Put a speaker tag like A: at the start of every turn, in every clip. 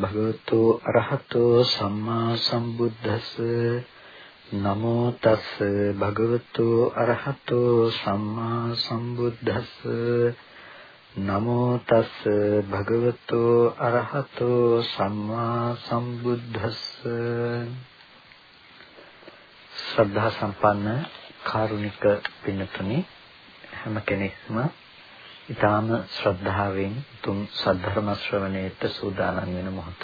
A: තස් භගවතු අරහතෝ සම්මා සම්බුද්දස්ස. නමෝ තස් භගවතු අරහතෝ සම්මා සම්බුද්දස්ස. නමෝ තස් භගවතු අරහතෝ සම්මා සම්බුද්දස්ස. ශ්‍රද්ධා සම්පන්න කාරුණික පින්තුනි හැම කෙනෙක්ම ඊටාම ශ්‍රද්ධාවෙන් තුන් සද්ධර්ම ශ්‍රවණයට සූදානම් වෙන මොහොත.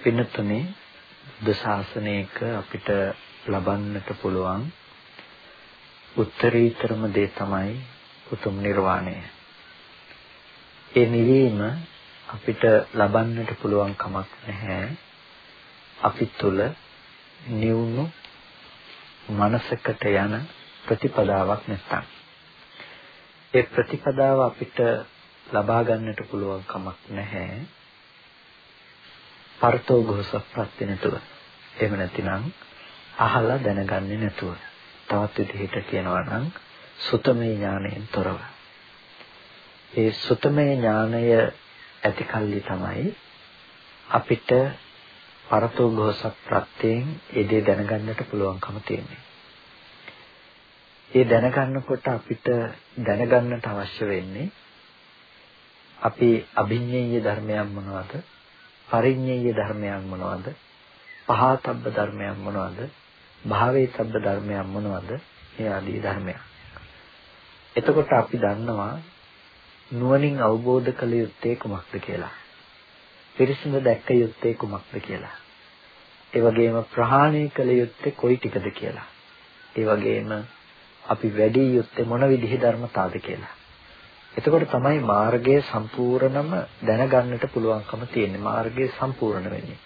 A: පින්තුනේ දසාසනයක අපිට ලබන්නට පුළුවන් උත්තරීතරම දේ තමයි උතුම් නිර්වාණය. ඒ නිවීම අපිට ලබන්නට පුළුවන් කමක් නැහැ. අපි තුල නිවුණු මනසකට යන ප්‍රතිපදාවක් නැත්තම් ඒ ප්‍රතිපදාව අපිට ලබා ගන්නට පුළුවන් කමක් නැහැ. පරතෝ ගෝසප්පත් නැතුව. එහෙම නැතිනම් අහලා දැනගන්නේ නැතුව. තවත් විදිහට කියනවා නම් සුතමේ ඥාණයෙන් තොරව. ඒ සුතමේ ඥාණය ඇති කල්ලි තමයි අපිට පරතෝ ගෝසප්පත්යෙන් ඒ දේ දැනගන්නට පුළුවන්කම තියෙන්නේ. ඒ දැනගන්නකොට අපිට දැනගන්නට අවශ්‍ය වෙන්නේ අපි අභිඤ්ඤේය ධර්මයන් මොනවද? පරිඤ්ඤේය ධර්මයන් මොනවද? පහතබ්බ ධර්මයන් මොනවද? භාවේතබ්බ ධර්මයන් මොනවද? මේ ආදී ධර්මයන්. එතකොට අපි දන්නවා නුවණින් අවබෝධ කළ යුත්තේ කුමක්ද කියලා. පිරිසිඳ දැක්ක යුත්තේ කුමක්ද කියලා. ඒ වගේම ප්‍රහාණය කළ යුත්තේ කොයි ටිකද කියලා. ඒ වගේම අපි වැඩි යුත්තේ මොන විදිහේ ධර්මතාවද කියලා. එතකොට තමයි මාර්ගය සම්පූර්ණම දැනගන්නට පුළුවන්කම තියෙන්නේ. මාර්ගය සම්පූර්ණ වෙන්නේ.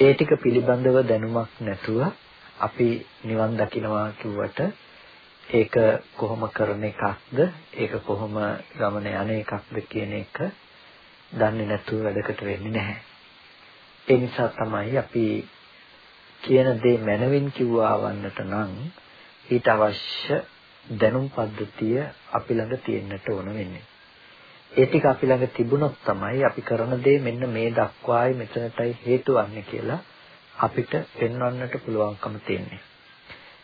A: ඒ ටික පිළිබඳව දැනුමක් නැතුව අපි නිවන් දකින්නවා කිව්වට ඒක කොහොම කරන එකක්ද ඒක කොහොම ගමන යන එකක්ද කියන එක දන්නේ නැතුව වැඩකට වෙන්නේ නැහැ. ඒ නිසා තමයි අපි කියන දේ මනවින් කිව්වා වන්නට නම් ඊට අවශ්‍ය දැනුම් පද්ධතිය අපි ළඟ තියෙන්නට ඕන වෙන්නේ. ඒ ටික අපි ළඟ තිබුණොත් තමයි අපි කරන දේ මෙන්න මේ දක්වායි මෙතනටයි හේතු වන්නේ කියලා අපිට පෙන්වන්නට පුළුවන්කම තියෙන්නේ.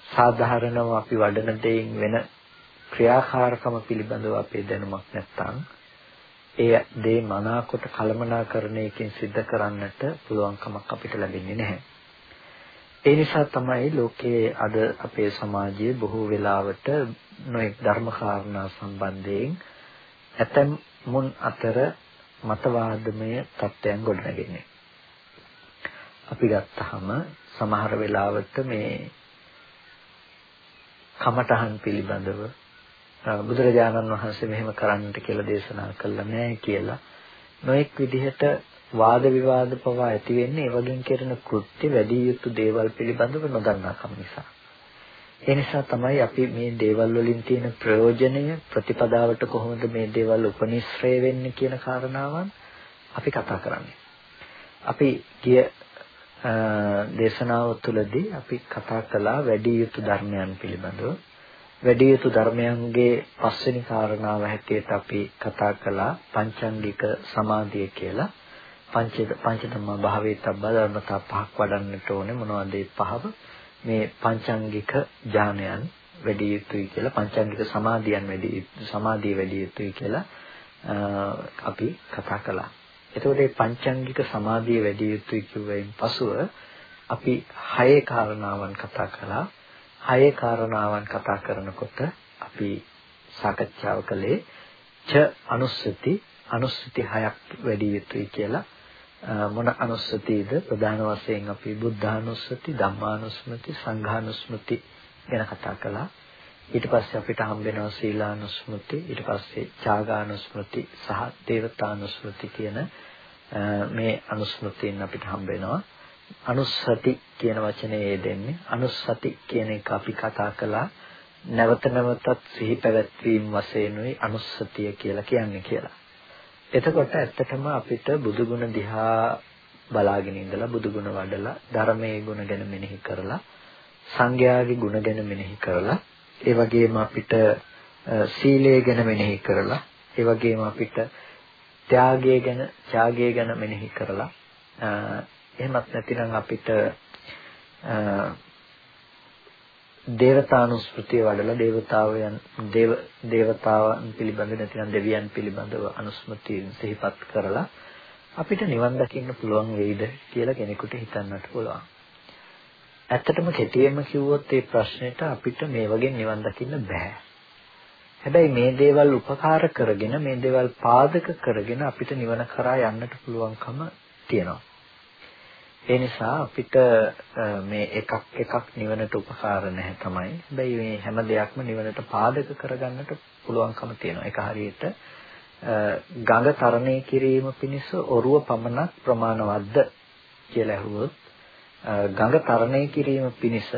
A: සාධාරණව අපි වඩන දෙයින් වෙන ක්‍රියාකාරකම පිළිබඳව අපේ දැනුමක් නැත්නම් ඒ දේ මනාකොට කළමනාකරණයකින් සිද්ධ කරන්නට පුළුවන්කමක් අපිට ලැබෙන්නේ නැහැ. ඒ නිසා තමයි ලෝකයේ අද අපේ සමාජයේ බොහෝ වෙලාවට නොඑක් ධර්ම කාරණා සම්බන්ධයෙන් ඇතැම් මුන් අතර මතවාදමය තත්ත්වයන් ගොඩනගන්නේ. අපි ගත්තාම සමහර වෙලාවට මේ කමඨහන් පිළිබඳව බුදුරජාණන් වහන්සේ මෙහෙම කරන්නට කියලා දේශනා කළා නෑ කියලා නොඑක් විදිහට වාද විවාද පවා ඇති වෙන්නේ ඒ වගේම කරන කෘත්‍ය වැඩි යුතු දේවල් පිළිබඳව නොදන්නාකම නිසා. ඒ නිසා තමයි අපි මේ දේවල් වලින් තියෙන ප්‍රයෝජනය ප්‍රතිපදාවට කොහොමද මේ දේවල් උපනිශ්‍රය වෙන්නේ කියන කාරණාවන් අපි කතා කරන්නේ. අපි ගිය දේශනාව තුළදී අපි කතා කළා වැඩි යුතු ධර්මයන් පිළිබඳව. වැඩි යුතු ධර්මයන්ගේ පස්වෙනි කාරණාව හැටියට අපි කතා කළා පංචාංගික සමාධිය කියලා. පංච පංච ධම්ම භාවයේ තබ්බා ධර්මතා පහක් වඩන්නට ඕනේ මොනවද ඒ පහව මේ පංචාංගික ඥානයන් වැඩි යුතුයි කියලා පංචාංගික සමාධියන් වැඩි සමාධිය වැඩි යුතුයි කියලා අපි කතා කළා. එතකොට මේ පංචාංගික සමාධිය වැඩි යුතුයි කියුවෙන් පසුව අපි හයේ කාරණාවන් කතා කළා. හයේ කාරණාවන් කතා කරනකොට අපි සාකච්ඡාව කළේ ච අනුස්සති අනුස්සති හයක් වැඩි යුතුයි කියලා මොන අනුස්සතියද? ප්‍රධාන වශයෙන් අපි බුද්ධානුස්සති ධම්මානුස්මති සංඝානුස්මති ගැන කතා කළා. ඊට පස්සේ අපිට හම්බ වෙනවා සීලානුස්මති ඊට පස්සේ ඡාගානුස්මති සහ දේවතානුස්මති කියන මේ අනුස්මෘතීන් අපිට හම්බ වෙනවා අනුස්සති කියන වචනේ යෙදෙන්නේ. අනුස්සති කියන එක අපි කතා කළා. නැවත නැවතත් සිහි පැවැත්වීම වශයෙන්ුයි අනුස්සතිය කියලා කියන්නේ කියලා. එතකොට ඇත්තටම අපිට බුදු ගුණ දිහා බලාගෙන ඉඳලා බුදු ගුණ වඩලා ධර්මයේ ගුණ ගැන මෙනෙහි කරලා සංඝයාගේ ගුණ ගැන මෙනෙහි කරලා ඒ වගේම අපිට සීලය ගැන මෙනෙහි කරලා ඒ වගේම අපිට ත්‍යාගය ගැන ත්‍යාගය ගැන මෙනෙහි කරලා එහෙමත් නැතිනම් අපිට දේවතානුස්මෘතිය වඩලා දේවතාවයන් දේව දේවතාවන් පිළිබඳ නැතිනම් දෙවියන් පිළිබඳව අනුස්මෘතියෙන් සිහිපත් කරලා අපිට නිවන් දකින්න පුළුවන් වෙයිද කියලා කෙනෙකුට හිතන්නට පුළුවන්. ඇත්තටම කෙටියෙන්ම කිව්වොත් මේ ප්‍රශ්නෙට අපිට මේ වගේ නිවන් දකින්න බෑ. හැබැයි මේ දේවල් උපකාර කරගෙන මේ දේවල් පාදක කරගෙන අපිට නිවන කරා යන්නට පුළුවන්කම තියෙනවා. ඒ නිසා අපිට මේ එකක් එකක් නිවනට උපකාර නැහැ තමයි. හැබැයි මේ හැම දෙයක්ම නිවනට පාදක කරගන්නට පුළුවන්කම තියෙනවා. ඒක හරියට ගඟ තරණය කිරීම පිණිස ඔරුව පමණක් ප්‍රමාණවත්ද කියලා ඇහුවොත් ගඟ තරණය කිරීම පිණිස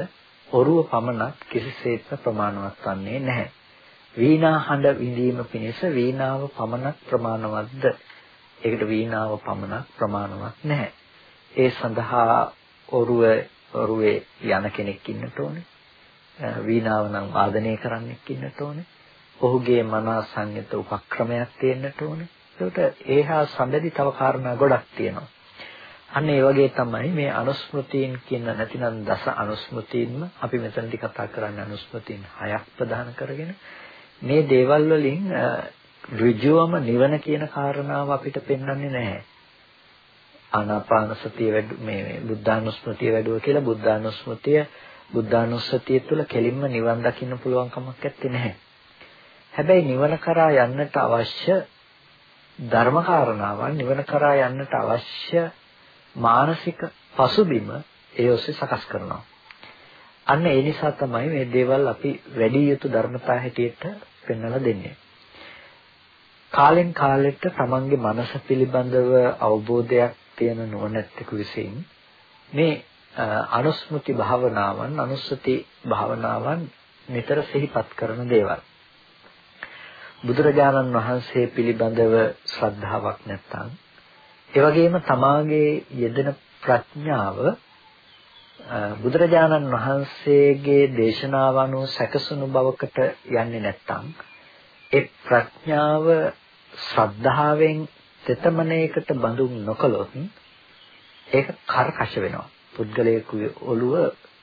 A: ඔරුව පමණක් කිසිසේත්ම ප්‍රමාණවත් වන්නේ නැහැ. වීණා හඬ විඳීම පිණිස වීණාව පමණක් ප්‍රමාණවත්ද? ඒකට වීණාව පමණක් ප්‍රමාණවත් නැහැ. ඒ සඳහා ඔරුව ඔරුවේ යන කෙනෙක් ඉන්නට ඕනේ. වීණාව නම් වාදනය කරන්නෙක් ඉන්නට ඕනේ. ඔහුගේ මනස සංයත උපක්‍රමයක් තියෙන්නට ඕනේ. ඒකට ඒහා සම්බන්ධි තව කාරණා ගොඩක් තියෙනවා. අන්න ඒ වගේ තමයි මේ අනුස්මෘතීන් කියන නැතිනම් දස අනුස්මෘතීන්ම අපි මෙතනදී කතා කරන්නේ අනුස්මෘතීන් හයක් ප්‍රදාන කරගෙන මේ දේවල් වලින් ඍජුවම නිවන කියන කාරණාව අපිට පෙන්වන්නේ නැහැ. ආනාපාන සතිය වැඩ මේ බුද්ධානුස්මෘතිය වැඩුව කියලා බුද්ධානුස්මෘතිය බුද්ධානුස්සතිය තුළ කෙලින්ම නිවන් දකින්න පුළුවන් කමක් නැත්තේ නැහැ. හැබැයි නිවන කරා යන්නට අවශ්‍ය ධර්ම කාරණාවන් නිවන කරා යන්නට අවශ්‍ය මානසික පසුබිම ඒ ඔස්සේ සකස් කරනවා. අන්න ඒ නිසා තමයි මේ දේවල් අපි වැඩි යුතු ධර්මතා හැටියට පෙන්වලා දෙන්නේ. කාලෙන් කාලෙට තමන්ගේ මනස පිළිබඳව අවබෝධයක් තියෙන නුවණැත්තෙකු විසින් මේ අනුස්මෘති භාවනාවන් අනුස්සති භාවනාවන් නිතර සිහිපත් කරන දේවල්. බුදුරජාණන් වහන්සේ පිළිබඳව ශ්‍රද්ධාවක් නැත්නම් ඒ වගේම තමාගේ යෙදෙන ප්‍රඥාව බුදුරජාණන් වහන්සේගේ දේශනාව අනුව සැකසුණු බවකට යන්නේ නැත්නම් ඒ ප්‍රඥාව ශ්‍රද්ධාවෙන් තෙතමනයකට බඳුන් නොකළොත් ඒක කරකශ වෙනවා. පුද්ගලයෙකුගේ ඔළුව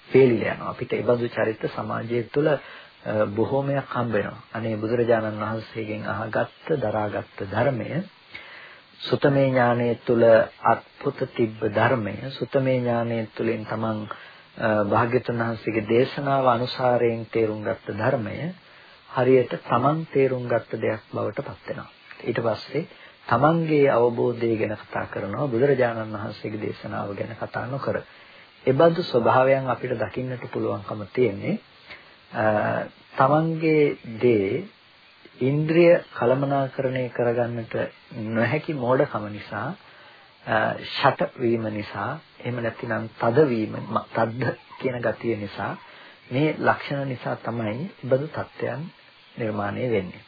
A: පේලිලා යනවා. අපිට ඒ බඳු චරිත සමාජය තුළ බොහෝමයක් හම්බ වෙනවා. අනේ බුදුරජාණන් වහන්සේගෙන් අහගත්ත දරාගත්ත ධර්මය සුතමේ ඥානයේ තුල අත්පුත තිබ්බ ධර්මය සුතමේ ඥානයේ තුලින් තමන් භාග්‍යතුන් වහන්සේගේ දේශනාව අනුසාරයෙන් තේරුම් ගත්ත ධර්මය හරියට තමන් තේරුම් ගත්ත දෙයක් බවට පත් වෙනවා. ඊට පස්සේ තමන්ගේ අවබෝධය ගැන කතා කරනවා බුදුරජාණන් වහන්සේගේ දේශනාව ගැන කතා නොකර. ඒබඳු ස්වභාවයන් අපිට දකින්නට පුළුවන්කම තියෙන්නේ තමන්ගේ දේ ඉන්ද්‍රිය කලමනාකරණය කරගන්නට නොහැකි මෝඩකම නිසා ෂට වීම නිසා එහෙම නැතිනම් තද වීම තද්ද කියන ගතිය නිසා මේ ලක්ෂණ නිසා තමයි බඳු තත්ත්වයන් නිර්මාණය වෙන්නේ.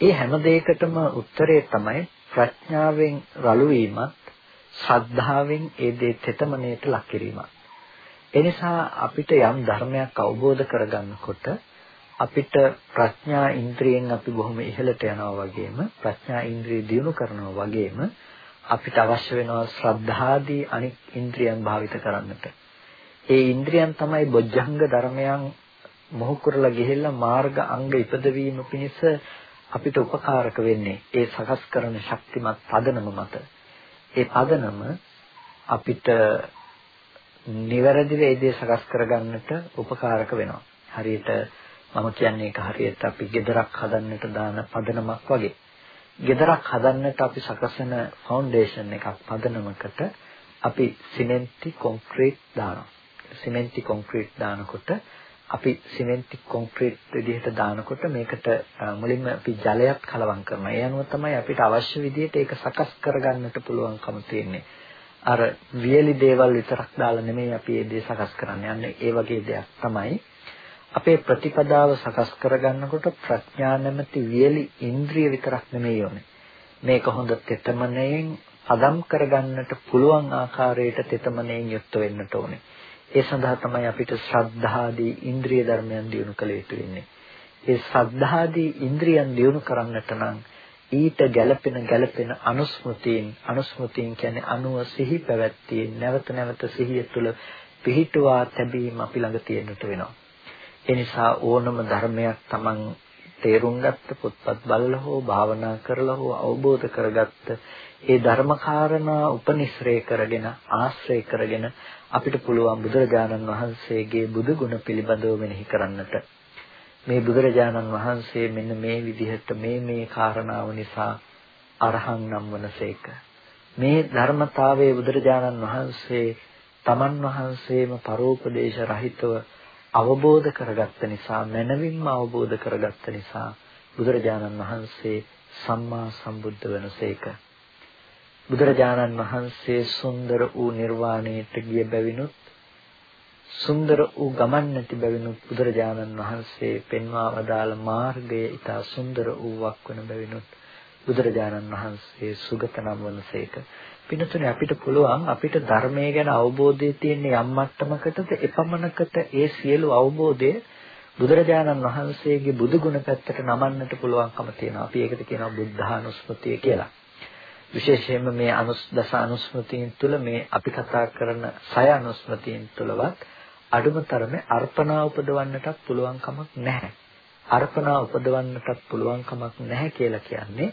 A: ඒ හැම දෙයකටම උත්තරේ තමයි ප්‍රඥාවෙන් රළු වීමත් ශ්‍රද්ධාවෙන් ඒ දේ තෙතමනයට ලක් කිරීමත්. එනිසා අපිට යම් ධර්මයක් අවබෝධ කරගන්නකොට අපිට ප්‍රඥා ඉන්ද්‍රියෙන් අපි බොහොම ඉහළට යනවා වගේම ප්‍රඥා ඉන්ද්‍රිය දියුණු කරනවා වගේම අපිට අවශ්‍ය වෙනවා ශ්‍රද්ධාදී අනික් ඉන්ද්‍රියන් භාවිත කරන්නට. ඒ ඉන්ද්‍රියන් තමයි බොජ්ජංග ධර්මයන් මොහු කරලා ගිහිල්ලා මාර්ග අංග ඉපදවීම පිණිස අපිට උපකාරක වෙන්නේ ඒ සකස් කරන ශක්තිමත් පදනම මත. ඒ පදනම අපිට නිවැරදිව ඒ දේ සකස් කරගන්නට උපකාරක වෙනවා. හරියට මම කියන්නේ ඒක හරියට අපි ගෙදරක් හදන්නට දාන පදනමක් වගේ. ගෙදරක් හදන්නට අපි සකසන ෆවුන්ඩේෂන් එකක් පදනමකට අපි සිමෙන්ති කොන්ක්‍රීට් දානවා. සිමෙන්ති කොන්ක්‍රීට් දානකොට අපි සිමෙන්ති කොන්ක්‍රීට් විදිහට දානකොට මේකට මුලින්ම අපි ජලයක් කලවම් කරනවා. ඒ අනුව තමයි අපිට අවශ්‍ය විදිහට ඒක සකස් කරගන්නට පුළුවන්කම තියෙන්නේ. අර වියලි දේවල් විතරක් දාලා නෙමෙයි අපි මේ දේ සකස් කරන්නේ. අන්න ඒ වගේ දෙයක් තමයි අපේ ප්‍රතිපදාව සකස් කරගන්නකොට ප්‍රඥා නැමැති වියලි ඉන්ද්‍රිය විතරක් නෙමෙයි ඕනේ. මේක හොඳ තෙතමනයෙන් පදම් කරගන්නට පුළුවන් ආකාරයට තෙතමනයෙන් යුක්ත වෙන්නට ඕනේ. ඒ සඳහා තමයි අපිට ශ්‍රද්ධාදී ඉන්ද්‍රිය ධර්මයන් දියුණු කළ යුතු වෙන්නේ. ඒ ශ්‍රද්ධාදී ඉන්ද්‍රියන් දියුණු කරන්නට නම් ඊට ගැළපෙන ගැළපෙන අනුස්මෘතීන් අනුස්මෘතීන් කියන්නේ අනුව සිහි පැවැත්තියේ නැවත නැවත සිහිය තුළ පිහිටුවා තැබීම අපි ළඟ තියෙන්නට වෙනවා. ඒ නිසා ඕනම ධර්මයක් Taman තේරුම් ගත්ත පොත්පත් බලලා හෝ භාවනා කරලා හෝ අවබෝධ කරගත්ත ඒ ධර්මකාරණා උපනිශ්‍රේ කරගෙන ආශ්‍රය කරගෙන අපිට පුළුවන් බුදුරජාණන් වහන්සේගේ බුදු ගුණ පිළිබඳව මෙනෙහි කරන්නට. මේ බුදුරජාණන් වහන්සේ මෙන්න මේ විදිහට මේ මේ කාරණාව නිසා අරහං නම් වනසේක මේ ධර්මතාවයේ බුදුරජාණන් වහන්සේ තමන් වහන්සේම පරෝපදේශ රහිතව අවබෝධ කරගත්ත නිසා මනවින්ම අවබෝධ කරගත්ත නිසා බුදුරජාණන් වහන්සේ සම්මා සම්බුද්ධ වනසේක බුදුරජාණන් වහන්සේ සුන්දර වූ නිර්වාණයට ගිය බැවිනුත් සුන්දර වූ ගමන් නැති බැවිනුත් බුදුරජාණන් වහන්සේ පෙන්වා වදාළ මාර්ගය ඊට සුන්දර වූවක් වන බැවිනුත් බුදුරජාණන් වහන්සේ සුගත නම් වනසේක පිනතුනේ අපිට පුළුවන් අපිට ධර්මයේ ගැන අවබෝධය තියෙන යම් මට්ටමකටද එපමණකට ඒ සියලු අවබෝධය බුදුරජාණන් වහන්සේගේ බුදු ගුණ පැත්තට නමන්නට පුළුවන්කම තියෙනවා. අපි ඒකට කියනවා බුද්ධානුස්මතිය කියලා. විශේෂයෙන්ම මේ අනුස් දස අනුස්මතියින් තුළ මේ අපි කතා කරන සය අනුස්මතියින් තුළවත් අඩුම තරමේ අර්පණා උපදවන්නටත් පුළුවන් කමක් නැහැ. අර්පණා උපදවන්නටත් පුළුවන් කමක් නැහැ කියලා කියන්නේ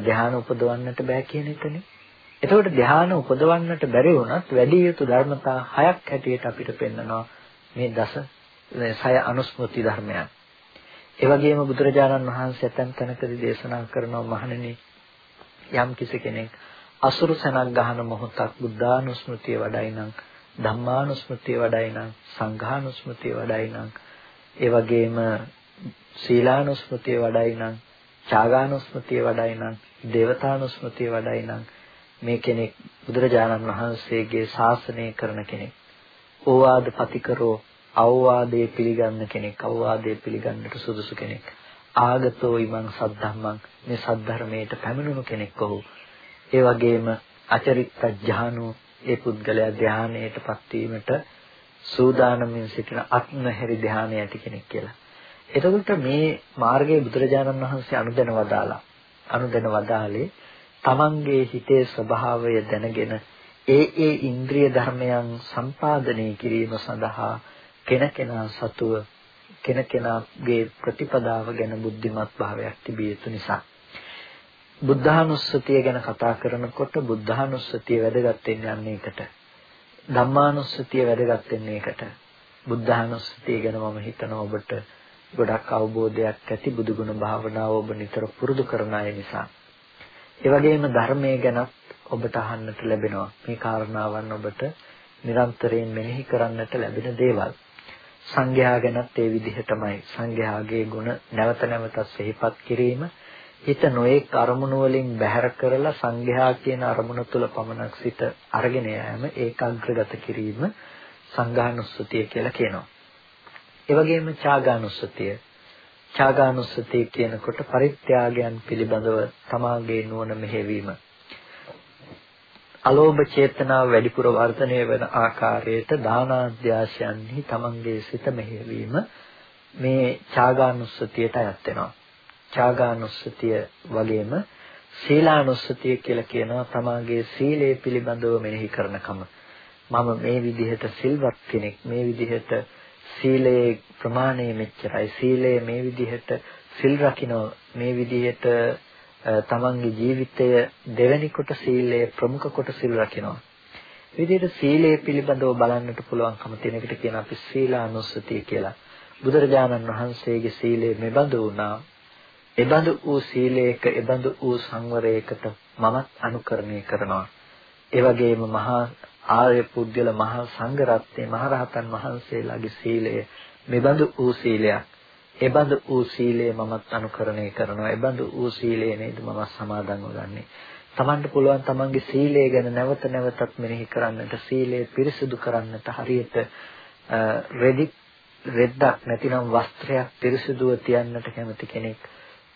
A: ධ්‍යාන උපදවන්නට බෑ කියන එකනේ. එතකොට ධ්‍යාන උපදවන්නට බැරි වුණත් වැඩි යුතු ධර්මතා හයක් හැටියට අපිට පෙන්වනවා මේ දස සය අනුස්මෘති ධර්මයන්. ඒ වගේම බුදුරජාණන් වහන්සේ ඇතැම් තැනකදී දේශනා කරනවා මහණෙනි යම් කිසි කෙනෙක් අසුරු සනක් ගහන මොහොතක් බුද්ධානුස්මෘතිය වඩයි නම් ධම්මානුස්මෘතිය වඩයි නම් සංඝානුස්මෘතිය වඩයි නම් ඒ වගේම සීලානුස්මෘතිය වඩයි නම් ත්‍යාගානුස්මෘතිය වඩයි නම් දේවතානුස්මෘතිය වඩයි නම් මේ කෙනෙක් බුදුරජාණන් වහන්සේගේ ශාසනය කරන කෙනෙක්. ඕවාද පතිකරෝ අවවාදයේ පිළිගන්න කෙනෙක්, අවවාදයේ පිළිගන්නට සුදුසු කෙනෙක්. ආගතෝ ඉමං සද්ධම්මං මේ සද්ධර්මයට පැමිණුණු කෙනෙක් ඔහු. ඒ වගේම අචරිත්ත ඥානෝ ඒ පුද්ගලයා ධානයටපත් වීමට සූදානමින් සිටින අත්නහැරි ධානය ඇති කෙනෙක් කියලා. එතකොට මේ මාර්ගයේ බුදුරජාණන් වහන්සේ අනුදැන වදාලා අනුදැන වදාලේ තමන්ගේ හිතේ ස්වභාවය දැනගෙන ඒ ඒ ඉන්ද්‍රිය ධර්මයන් සම්පාදනය කිරීම සඳහා කෙනකෙනා සතුව කෙනකෙනාගේ ප්‍රතිපදාව ගැන බුද්ධිමත් භාවයක් තිබිය යුතු නිසා බුද්ධානුස්සතිය ගැන කතා කරනකොට බුද්ධානුස්සතිය වැදගත් වෙන්නේ ඒකට ධම්මානුස්සතිය වැදගත් වෙන්නේ ඒකට බුද්ධානුස්සතිය ගැන මම හිතනවා ඔබට ගොඩක් අවබෝධයක් ඇති බුදුගුණ භාවනාව ඔබ නිතර පුරුදු කරන අය නිසා ඒ වගේම ධර්මයේ ගැන ඔබට අහන්නට ලැබෙනවා. මේ කාරණාවන් ඔබට නිරන්තරයෙන් මෙනෙහි කරන්නට ලැබෙන දේවල්. සංඝයා ගැනත් ඒ විදිහටමයි. සංඝයාගේ ගුණ නැවත නැවතත් සිහිපත් කිරීම හිත නොඑක් අරමුණු වලින් බැහැර කරලා සංඝයා කියන අරමුණ තුල පමණක් සිට අරගෙන යෑම ඒකාග්‍රගත කිරීම සංඝානුස්සතිය කියලා කියනවා. ඒ වගේම ඡාගානුස්සතිය ත්‍යාගානුස්සතිය කියනකොට පරිත්‍යාගයන් පිළිබඳව තමාගේ නුවණ මෙහෙවීම. අලෝභ චේතනාව වැඩිපුර වර්ධනය වෙන ආකාරයට දානාධ්‍යාශයන්හි තමන්ගේ සිත මෙහෙවීම මේ ත්‍යාගානුස්සතියට අයත් වෙනවා. ත්‍යාගානුස්සතිය වගේම සීලානුස්සතිය කියලා කියනවා තමාගේ සීලය පිළිබඳව මෙනෙහි කරනකම. මම මේ විදිහට සිල්වත් කෙනෙක් මේ විදිහට සීලයේ ප්‍රමාණය මෙච්චරයි සීලය මේ විදිහට සිල් රකින්න මේ විදිහට තමන්ගේ ජීවිතය දෙවැනි කොට සීලය ප්‍රමුඛ කොට සිල් රකින්නවා. විදිහට සීලය පිළිබඳව බලන්නට පුළුවන්කම තියෙන එකට කියන අපි සීලානුස්සතිය කියලා. බුදුරජාණන් වහන්සේගේ සීලය මෙබඳු වුණා. එබඳු වූ සීලයක එබඳු වූ සංවරයකට මමත් අනුකරණය කරනවා. ඒ වගේම මහා ආර්ය පුද්ගල මහා සංඝ රත්නයේ මහරහතන් වහන්සේලාගේ සීලය මෙබඳු වූ සීලයක්. එබඳු වූ සීලය මමත් අනුකරණය කරනවා. එබඳු වූ සීලය නේද මම සමාදන්ව ගන්නෙ. තමන්ට පුළුවන් තමන්ගේ සීලය ගැන නැවත නැවතත් මෙනෙහි කරන්නට සීලය පිරිසිදු කරන්නට හරියට රෙදි රෙද්දක් නැතිනම් වස්ත්‍රයක් පිරිසිදුව තියන්නට කැමති කෙනෙක්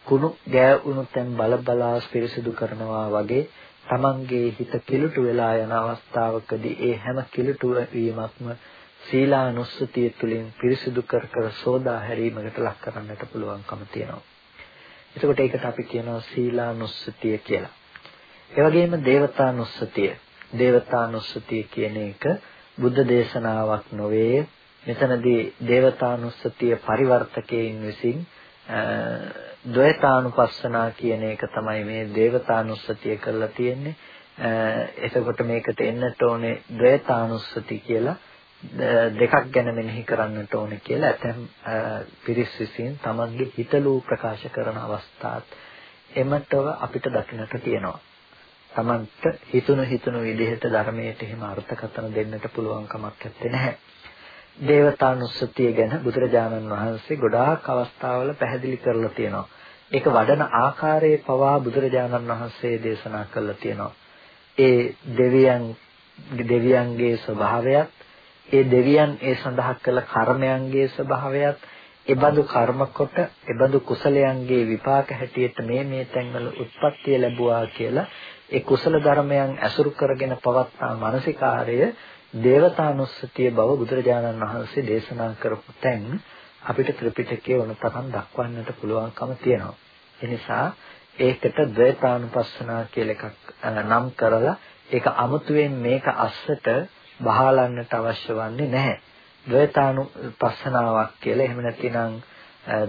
A: කුණු ගෑවුණු තැන් බල බලා පිරිසිදු කරනවා වගේ තමන්ගේ හිත කිලුටු වෙලා යන අවස්ථාවකදී ඒ හැම කිලුටු වීමක්ම සීලානුස්සතිය තුළින් පිරිසිදු කර කර සෝදා හැරීමකට ලක් කරන්නට පුළුවන්කම තියෙනවා. එතකොට ඒකට අපි කියනවා සීලානුස්සතිය කියලා. ඒ වගේම දේවතානුස්සතිය. දේවතානුස්සතිය කියන එක බුද්ධ දේශනාවක් නොවේ. මෙතනදී දේවතානුස්සතිය පරිවර්තකයෙන් විසින් ද්වේතානුපස්සනා කියන එක තමයි මේ දේවතානුස්සතිය කරලා තියෙන්නේ. එතකොට මේකට එන්නට ඕනේ ද්වේතානුස්සති කියලා දෙකක් ගැන මෙනෙහි කරන්නට ඕනේ කියලා ඇතැම් පිරිස් විසින් තමන්ගේ හිතලු ප්‍රකාශ කරන අවස්ථාත් එමටව අපිට දකින්නට තියෙනවා. තමන්ට හිතුණු හිතුණු විදිහට ධර්මයට එහෙම අර්ථකථන දෙන්නට පුළුවන් කමක් නැහැ. දේවතානුස්සතිය ගැන බුදුරජාණන් වහන්සේ ගොඩාක් අවස්ථාවල පැහැදිලි කරලා තියෙනවා. ඒක වඩන ආකාරයේ පවා බුදුරජාණන් වහන්සේ දේශනා කරලා තියෙනවා. ඒ දෙවියන් දෙවියන්ගේ ස්වභාවයත් ඒ දෙවියන් ඒ සඳහා කළ කර්මයන්ගේ ස්වභාවයත් එබඳු කර්ම කොට එබඳු කුසලයන්ගේ විපාක හැටියට මේ මේ තැන්වල උත්පත්ති ලැබුවා කියලා ඒ කුසල ධර්මයන් ඇසුරු කරගෙන පවත්නා මානසිකාර්ය දේවතානුස්සතිය බව බුදුරජාණන් වහන්සේ දේශනා කරපු තැන් අපිට ත්‍රිපිටකයේ වුණතරම් දක්වන්නට පුළුවන්කම තියෙනවා. ඒ නිසා ඒකට ද්වේතානුපස්සනා කියලා එකක් නම් කරලා ඒක අමුතුවෙන් මේක අස්සට බහලන්නට අවශ්‍ය වන්නේ නැහැ. ද්වේතානුපස්සනාවක් කියලා එහෙම නැතිනම්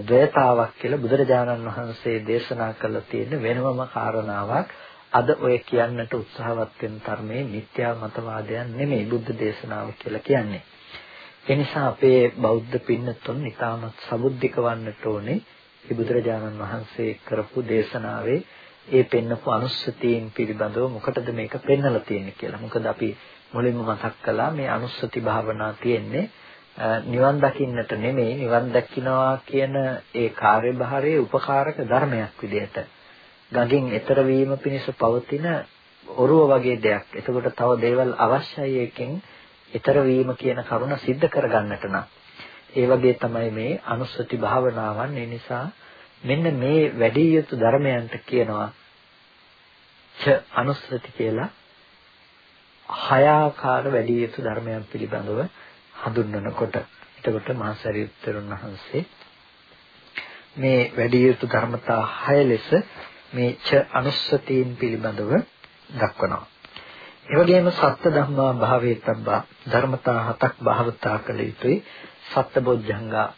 A: ද්වේතාවක් කියලා බුදුරජාණන් වහන්සේ දේශනා කළා තියෙන වෙනමම කාරණාවක්. අද ඔය කියන්නට උත්සාහවත් වෙන ධර්මයේ මිත්‍යා මතවාදයන් නෙමෙයි බුද්ධ දේශනාව කියලා කියන්නේ. ඒ නිසා අපේ බෞද්ධ පින්නතුන් ඊටමත් සබුද්ධික වන්නට ඕනේ. ඒ බුදුරජාණන් වහන්සේ කරපු දේශනාවේ ඒ පෙන්නපු අනුස්සතීන් පිළිබඳව මොකටද මේක පෙන්නලා තියෙන්නේ කියලා. මොකද අපි මුලින්ම මතක් කළා මේ අනුස්සති භාවනා තියෙන්නේ නිවන් දකින්නට නෙමෙයි නිවන් දකින්නවා කියන ඒ කාර්යභාරයේ උපකාරක ධර්මයක් විදිහට. ගඟෙන් එතර වීම පිණිස පවතින ඔරුව වගේ දෙයක්. එතකොට තව දේවල් අවශ්‍යයි එකෙන් එතර වීම කියන කරුණ सिद्ध කරගන්නට නම් ඒ වගේ තමයි මේ අනුස්සති භාවනාවන්. ඒ නිසා මෙන්න මේ වැඩි යුතු ධර්මයන්ට කියනවා ච අනුස්සති කියලා හය ආකාර වැඩි යුතු ධර්මයන් පිළිබඳව හඳුන්වනකොට. එතකොට මහා සරියුත්තරුන් වහන්සේ මේ වැඩි යුතු ධර්මතා හය ලෙස මේ ච අනුස්සතීන් පිළිබඳව දක්වනවා. ඒ වගේම සත්‍ය ධම්මා භාවේතබ්බා ධර්මතා හතක් භාවතා කළ යුතුයි. සත්බොජ්ජංගා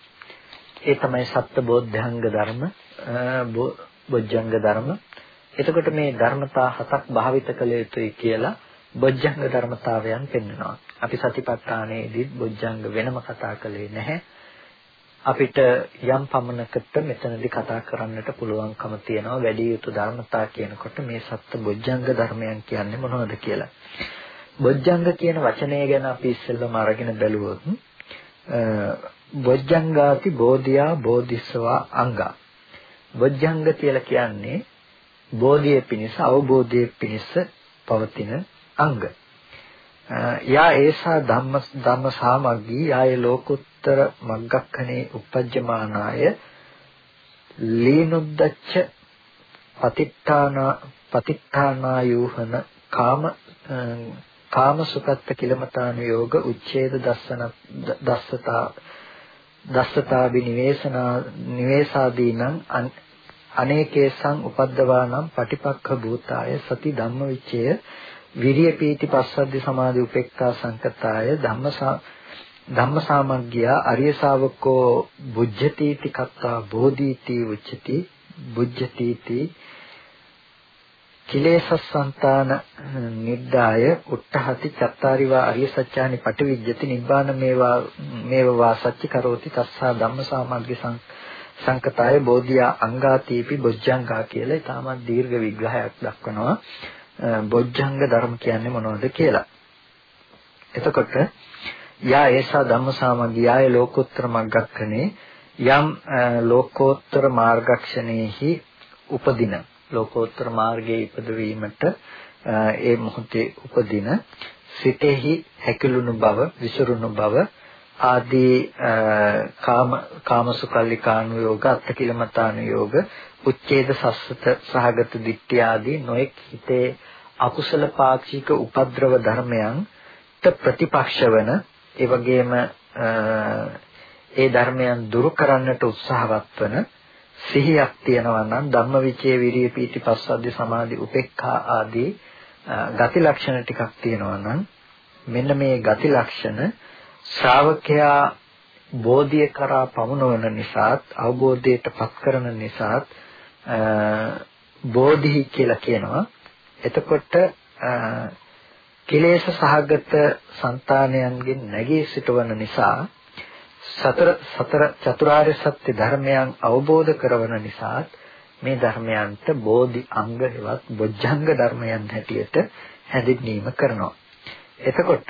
A: ඒ තමයි සත්බෝධ්‍යංග ධර්ම බොජ්ජංග ධර්ම. එතකොට මේ ධර්මතා හතක් භාවිත කළ යුතුයි කියලා බොජ්ජංග ධර්මතාවයන් පෙන්වනවා අපි සතිපට්ඨානයේදී බොජ්ජංග වෙනම කතා කළේ නැහැ අපිට යම් පමණකට මෙතනදී කතා කරන්නට පුළුවන්කම තියෙනවා වැඩි යුතු ධර්මතා කියනකොට මේ සත්‍ය බොජ්ජංග ධර්මයන් කියන්නේ මොනවද කියලා. බොජ්ජංග කියන වචනය ගැන අපි ඉස්සෙල්ලම අරගෙන බැලුවොත් බොජ්ජංගාති බෝධියා බෝධිසවා අංගා. බොජ්ජංග කියලා කියන්නේ බෝධිය පිණිස අවබෝධයේ පිණිස පවතින අංග. යා ඒසා ධම්ම ධම්ම සාමග්ගී යාය ලෝකුත්තර මග්ගක්ඛනේ uppajjamaanaය ලීනුද්දච්ච පතිත්තාන පතිත්තානායෝහන කාම කාමසුකත්ත කිලමතාන යෝග උච්ඡේද දස්සන දස්සතා දස්සතාවි නිවේසනා නිවේසාදීනං අනේකේසං උපද්දවානම් පටිපක්ඛ භූතාය සති ධම්මවිචය විරිය පීති පස්සද්ධි සමාධි උපේක්ඛා සංකතාය ධම්මසා ධම්මසාමග්ගිය අරිය ශාවකෝ බුද්ධතිති කත්තා බෝධීති උච්චති බුද්ධතිති කිලේසස්සන්තාන නිද්දාය උට්ඨහති චත්තාරිවා අරිය සත්‍යානි පටිවිජ්ජති නිබ්බාන මේවා මේවා සච්චි කරෝති තස්සා ධම්මසාමග්ගි සංකතාය බෝධියා අංගාතීපි බොජ්ජංගා කියලා ඊටමත් දීර්ඝ විග්‍රහයක් දක්වනවා. බොජ්ජංග ධර්ම කියන්නේ මොනවද කියලා. එතකොට යා ඒසා ධම්මසාමග්ගියාය ලෝකෝත්තර මග්ගක්ඛනේ යම් ලෝකෝත්තර මාර්ගක්ෂණේහි උපදින ලෝකෝත්තර මාර්ගයේ ඉපදවීමට ඒ මොහොතේ උපදින සිතෙහි හැකිලුණු බව විසිරුණු බව ආදී කාම කාමසුකල්ලිකානු යෝග අත්තිකිලමතානු යෝග උච්ඡේද සස්සත සහගත දිට්ඨිය ආදී නොඑක් හිතේ අකුසල පාක්ෂික උපද්‍රව ධර්මයන්ට ප්‍රතිපක්ෂ වන ඒ වගේම ඒ ධර්මයන් දුරු කරන්නට උත්සාහවත් වන සිහියක් තියෙනවා නම් ධම්මවිචේ විරිය පීති පස්සද්ධි සමාධි උපේක්ඛා ආදී ගති ලක්ෂණ ටිකක් තියෙනවා නම් මෙන්න මේ ගති ලක්ෂණ ශ්‍රාවකයා බෝධිය කරා පමුණවන නිසාත් අවබෝධයට පත් කරන නිසාත් බෝධි කියලා කියනවා එතකොට කෙලේශ සහගත సంతානයන්ගෙන් නැගී සිටවන නිසා සතර සතර චතුරාර්ය සත්‍ය ධර්මයන් අවබෝධ කරවන නිසා මේ ධර්මයන්ට බෝධි අංග හෙවත් බොජ්ජංග ධර්මයන් හැටියට හැඳින්වීම කරනවා. එතකොට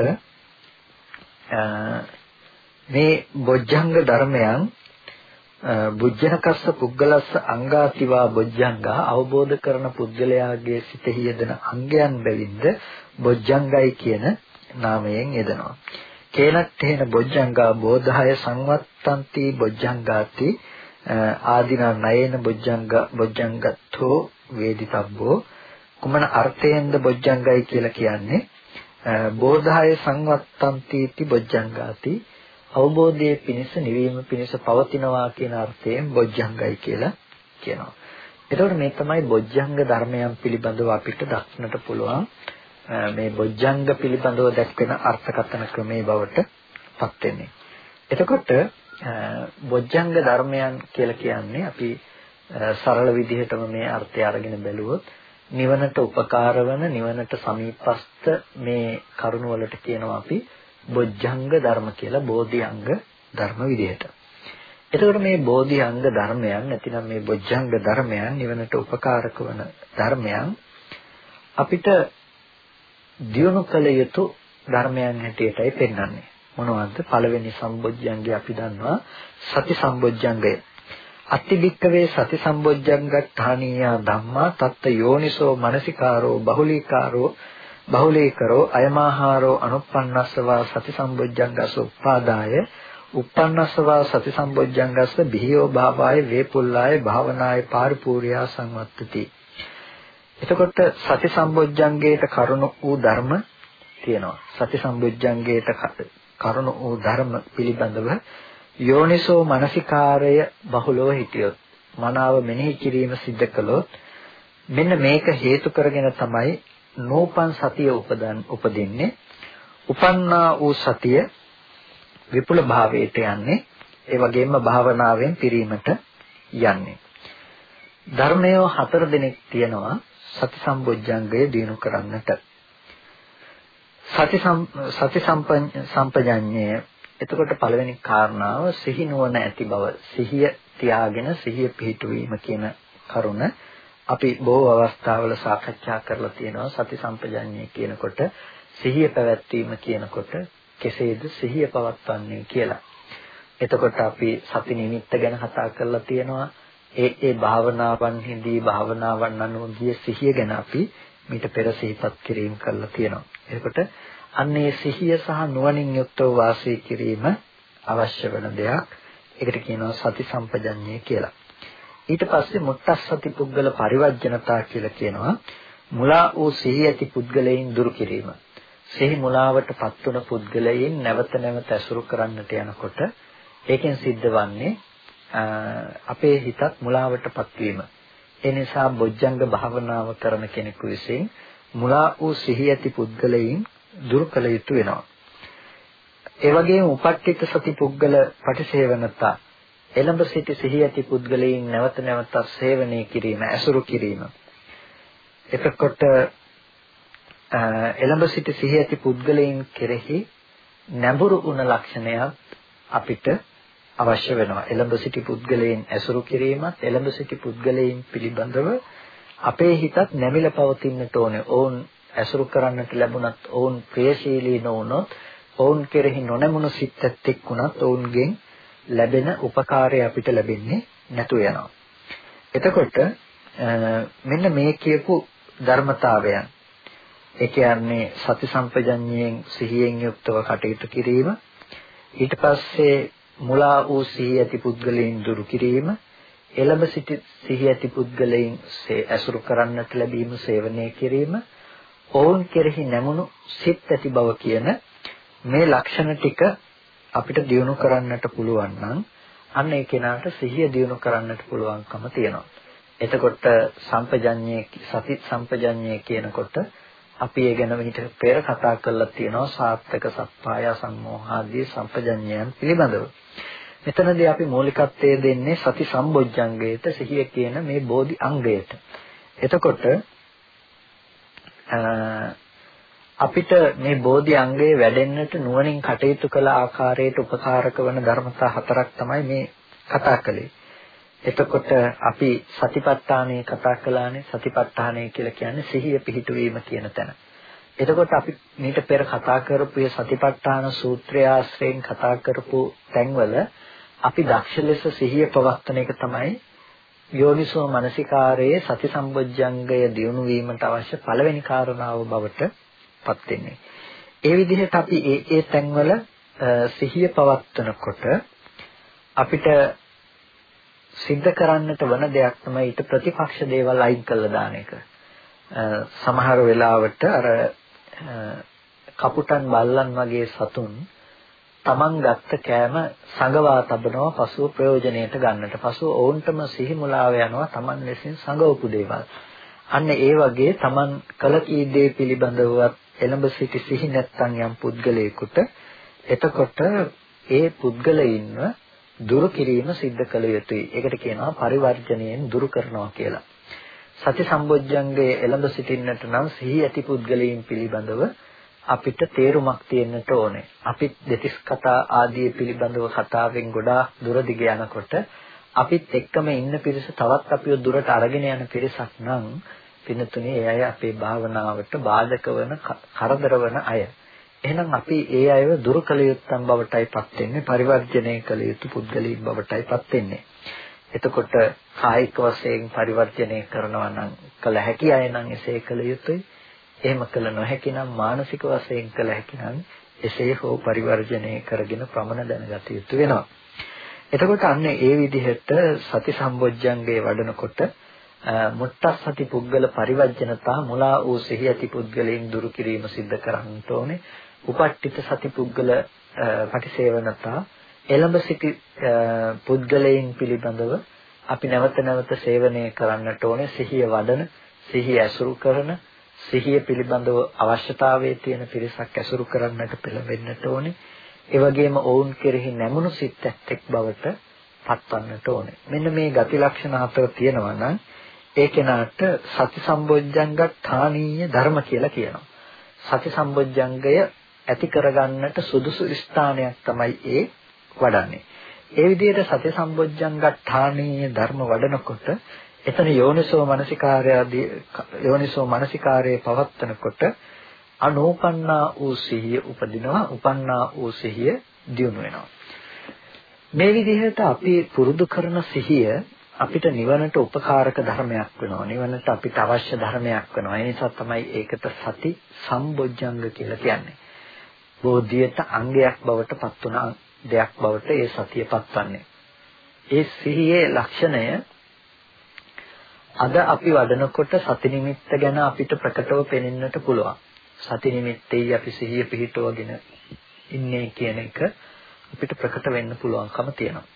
A: මේ බොජ්ජංග ධර්මයන් බුද්ධනකස්ස පුද්ගලස්ස අංගාතිවා බොජ්ජංගා අවබෝධ කරන පුද්ගලයාගේ සිතෙහි යෙදෙන අංගයන් බැවින්ද බොජ්ජංගයි කියන නාමයෙන් යෙදෙනවා. කේනත්තේන බොජ්ජංගා බෝධාය සංවත්තන්ති බොජ්ජංගාති ආදිනා නයේන බොජ්ජංග බොජ්ජංගත්තෝ වේදිතබ්බෝ කුමන අර්ථයෙන්ද බොජ්ජංගයි කියලා කියන්නේ බෝධාය සංවත්තන්ති इति බොජ්ජංගාති අවබෝධයේ පිණිස නිවීම පිණිස පවතිනවා කියන අර්ථයෙන් බොජ්ජංගයි කියලා කියනවා. එතකොට මේ තමයි බොජ්ජංග ධර්මයන් පිළිබඳව අපිට දක්නට පුළුවන් මේ බොජ්ජංග පිළිබඳව දැක්වෙන අර්ථකථන ක්‍රමයේ බවට පත් වෙන්නේ. එතකොට බොජ්ජංග ධර්මයන් කියලා කියන්නේ අපි සරල විදිහටම මේ අර්ථය අරගෙන බැලුවොත් නිවනට උපකාර වන නිවනට සමීපස්ත මේ කරුණ වලට කියනවා අපි බොජ්ජංග ධර්ම කියලා බෝධිඅංග ධර්ම විදිහට. එතකොට මේ බෝධිඅංග ධර්මයන් නැතිනම් මේ බොජ්ජංග ධර්මයන් නිවනට උපකාරක වන ධර්මයන් අපිට දියුණු කළ යුතු ධර්මයන් හැටියටයි පෙන්වන්නේ. මොනවද? පළවෙනි සම්බොජ්ජංගය අපි දන්නවා සති සම්බොජ්ජංගය. අත්තිබික්කවේ සති සම්බොජ්ජංගට්ඨානීය ධම්මා තත්ත යෝනිසෝ මනසිකාරෝ බහුලීකාරෝ බහුලීකරෝ අයමාහාරෝ අනුප්පන්නස්සවා සති සම්බොජ්ජංගස උපාදාය උප්පන්නස්සවා සති සම්බොජ්ජංගස්ස බිහියෝ භාවාය වේපුල්ලාය භාවනාය පාරිපූර්ණා සංවත්තති එතකොට සති සම්බොජ්ජංගේට කරුණ වූ ධර්ම තියෙනවා. සති සම්බොජ්ජංගේට කරුණ වූ ධර්ම පිළිබඳව යෝනිසෝ මනසිකාරය බහුලව හිටියොත් මනාව මෙනෙහි කිරීම සිද්ධ කළොත් මෙන්න මේක හේතු කරගෙන තමයි නෝපන් සතිය උපදන් උපදින්නේ. උපන්නා වූ සතිය විපුල භාවයට යන්නේ. ඒ වගේම භාවනාවෙන් පිරීමට යන්නේ. ධර්මය හතර දිනක් තියෙනවා සති සම්බොජ්ජංගය දිනු කරන්නට සති සති සම්පජඤ්ඤය එතකොට පළවෙනි කාරණාව සිහි නුවණ ඇති බව සිහිය තියාගෙන සිහිය පිහිටුවීම කියන කරුණ අපි බොහෝ අවස්ථාවල සාකච්ඡා කරලා තියෙනවා සති සම්පජඤ්ඤය කියනකොට සිහිය පැවැත්වීම කියනකොට කෙසේද සිහිය පවත්වන්නේ කියලා. එතකොට අපි සති නිමිත්ත ගැන කතා කරලා තියෙනවා ඒ ඒ භාවනාවන්හිදී භාවනාවන් අනුව ගිය සිහිය ගැන අපි මීට පෙර සිහිපත් කිරීම කරලා තියෙනවා. එතකොට අන්නේ සිහිය සහ නුවණින් යුක්තව වාසය කිරීම අවශ්‍ය වෙන දෙයක්. ඒකට කියනවා සති සම්පජඤ්ඤය කියලා. ඊට පස්සේ මුත්තස්සති පුද්ගල පරිවර්ජනතා කියලා කියනවා. මුලා වූ සිහිය ඇති පුද්ගලයන් දුරු කිරීම. සිහි මුලාවටපත් වුණ පුද්ගලයන් නැවත නැවත ඇසුරු කරන්නට යනකොට ඒකෙන් සිද්ධ වන්නේ අපේ හිතත් මුලාවටපත් වීම. ඒ නිසා බොජ්ජංග භාවනාව කරන කෙනෙකු විසින් මුලා වූ සිහි ඇති පුද්ගලයන් දුරු කළ යුතු වෙනවා. ඒ වගේම උපට්ඨිත සති පුද්ගල පටිසේවනතා එළඹ සිටි සිහි ඇති පුද්ගලයන් නැවත නැවත සේවනය කිරීම, ඇසුරු කිරීම. එතකොට එළඹ සිටි සිහි ඇති පුද්ගලයන් කෙරෙහි නැඹුරු වුණ ලක්ෂණයක් අපිට අවශ්‍ය වෙනවා. එළඹ සිටි පුද්ගලයන් ඇසුරු කිරීමත් එළඹ සිටි පුද්ගලයන් පිළිබඳව අපේ හිතත් නැමිලා පවතින්නට ඕනේ. ඔවුන් ඇසුරු කරන්නට ලැබුණත් ඔවුන් ප්‍රියශීලී නොවුනොත් ඔවුන් කෙරෙහි නොනැමුණු සිත් ඇත්තෙක් වුණත් ඔවුන්ගෙන් ලැබෙන උපකාරය අපිට ලැබෙන්නේ නැතු වෙනවා. එතකොට මෙන්න මේ කියපු ධර්මතාවයන් ඒ කියන්නේ සති සම්පජඤ්ඤයෙන් සිහියෙන් යුක්තව කටයුතු කිරීම. ඊට පස්සේ මුලා වූ සිහි ඇති පුද්ගලයන් දුරු කිරීම. එළඹ සිටි සිහි ඇති පුද්ගලයන් ඇසුරු කරන්නට ලැබීම සේවනය කිරීම. ඔවුන් කෙරෙහි නැමුණු සිත් ඇති බව කියන මේ ලක්ෂණ ටික අපිට දියුණු කරන්නට පුළුවන් නම් අන්න ඒ කෙනාට සිහිය දියුණු කරන්නට පුළුවන්කම තියෙනවා. එතකොට සම්පජඤ්ඤේ සති සම්පජඤ්ඤේ කියනකොට අපි ඒ ගැන විතර පෙර කතා කරලා තියෙනවා සාත්තක සප්පාය සම්මෝහාදී සම්පජඤ්ඤයන් පිළිබඳව. මෙතනදී අපි මූලිකත්වයේ දෙන්නේ සති සම්බොජ්ජංගයට සිහිය කියන මේ බෝධි අංගයට. එතකොට අපිට මේ බෝධි අංගයේ වැඩෙන්නට නුවණින් කටයුතු කළ ආකාරයට උපකාරක වන ධර්මතා හතරක් තමයි මේ කතා කළේ. එතකොට අපි සතිපට්ඨානය කතා කළානේ සතිපට්ඨානය කියලා කියන්නේ සිහිය පිහිටුවීම කියන තැන. එතකොට අපි මීට පෙර කතා කරපු මේ සතිපට්ඨාන සූත්‍රය ආශ්‍රයෙන් කතා කරපු තැන්වල අපි දක්ෂ ලෙස සිහිය පවත්වන එක තමයි යෝනිසෝ මනසිකාරයේ සති සම්බොජ්ජංගය දියුණු වීමට අවශ්‍ය පළවෙනි කාරණාව බවට පත් වෙන්නේ. ඒ විදිහට අපි ඒ ඒ තැන්වල සිහිය පවත්වනකොට අපිට සිද්ධ කරන්නට වන දෙයක් තමයි ඊට ප්‍රතිපක්ෂ දේවල් අයින් කළා දාන එක. සමහර වෙලාවට අර කපුටන් බල්ලන් වගේ සතුන් තමන් ගත්ත කෑම සංගවා තබනවා පසුව ප්‍රයෝජනයට ගන්නට. පසුව ඔවුන්ටම සිහි මුලාව යනවා තමන් ලෙසින් සංගවපු දේවල්. අන්න ඒ වගේ තමන් කල කී දේ පිළිබඳවත් එළඹ සිටි සිහි නැත්තම් යම් පුද්ගලයෙකුට එතකොට ඒ පුද්ගලයින්ව දුරු කිරීම සිද්ධ කළ යුතුයි. ඒකට කියනවා පරිවර්ජණයෙන් දුරු කරනවා කියලා. සති සම්බොජ්ජංගයේ එළඹ සිටින්නට නම් සිහි ඇති පුද්ගලයන් පිළිබඳව අපිට තේරුමක් තියෙන්නට ඕනේ. අපි දෙතිස් කතා ආදී පිළිබඳව කතාවෙන් ගොඩාක් දුර දිග යනකොට අපිත් එක්කම ඉන්න පිරිස තවත් අපිව දුරට අරගෙන යන පිරිසක් නම් පින්නතුනේ ඒ අය අපේ භාවනාවට බාධක වන කරදර වන අය. එහෙනම් අපි ඒ අයව දුරු කළ යුත්තන් බවටයිපත් වෙන්නේ පරිවර්ජණය කළ යුතු පුද්ගලයන් බවටයිපත් වෙන්නේ. එතකොට කායික වශයෙන් පරිවර්ජණය කරනවා නම් කළ හැකි අය නම් එසේ කළ යුතුයි. එහෙම කළ නොහැකි නම් මානසික වශයෙන් කළ හැකි නම් එසේ හෝ පරිවර්ජණය කරගෙන ප්‍රමණ දැනගත යුතු වෙනවා. එතකොට අන්න ඒ විදිහට සති සම්බොජ්ජංගේ වඩනකොට මුත්තස්සති පුද්ගල පරිවර්ජනතා මුලා වූ සිහි ඇති පුද්ගලයන් දුරු කිරීම සිද්ධ කරන්නට ඕනේ. උපට්ඨිත සති පුද්ගල පටිසේවනතා එළඹ සිටි පුද්ගලයන් පිළිබඳව අපි නැවත නැවත සේවනය කරන්නට ඕනේ. සිහිය වඩන සිහිය ඇසුරු කරන සිහිය පිළිබඳව අවශ්‍යතාවයේ තියෙන පිරිසක් ඇසුරු කරන්නට පෙළඹෙන්නට ඕනේ. ඒ වගේම ඔවුන් කෙරෙහි නැමුණු සිත් ඇත්තෙක් බවට පත්වන්නට ඕනේ. මෙන්න මේ ගති ලක්ෂණ හතර තියෙනවා නම් ඒ කෙනාට සති සම්බොජ්ජංග ථානීය ධර්ම කියලා කියනවා සති සම්බොජ්ජංගය ඇති කරගන්නට සුදුසු ස්ථානයක් තමයි ඒ වඩන්නේ. ඒ විදිහට සති සම්බොජ්ජංගඨානීය ධර්ම වඩනකොට එතන යෝනිසෝ මනසිකාර්යදී යෝනිසෝ මනසිකාර්යයේ පවත්නකොට අනෝපන්නා වූ සිහිය උපදිනවා උපන්නා වූ සිහිය දියුණු වෙනවා මේ විදිහට අපි පුරුදු කරන සිහිය අපිට නිවනට උපකාරක ධර්මයක් වෙනවා නිවනට අපිට අවශ්‍ය ධර්මයක් වෙනවා ඒ නිසා තමයි ඒකට සති සම්බොජ්ජංග කියලා කියන්නේ බෝධියට අංගයක් බවට පත් වුණ දෙයක් බවට ඒ සතිය පත්වන්නේ. ඒ සිහියේ ලක්ෂණය අද අපි වඩනකොට සති නිමිත්ත ගැන අපිට ප්‍රකටව පෙනෙන්නට පුළුවන්. සති නිමිත්තේ අපි සිහිය පිහිටවගෙන ඉන්නේ කියන එක අපිට ප්‍රකට වෙන්න පුළුවන්කම තියෙනවා.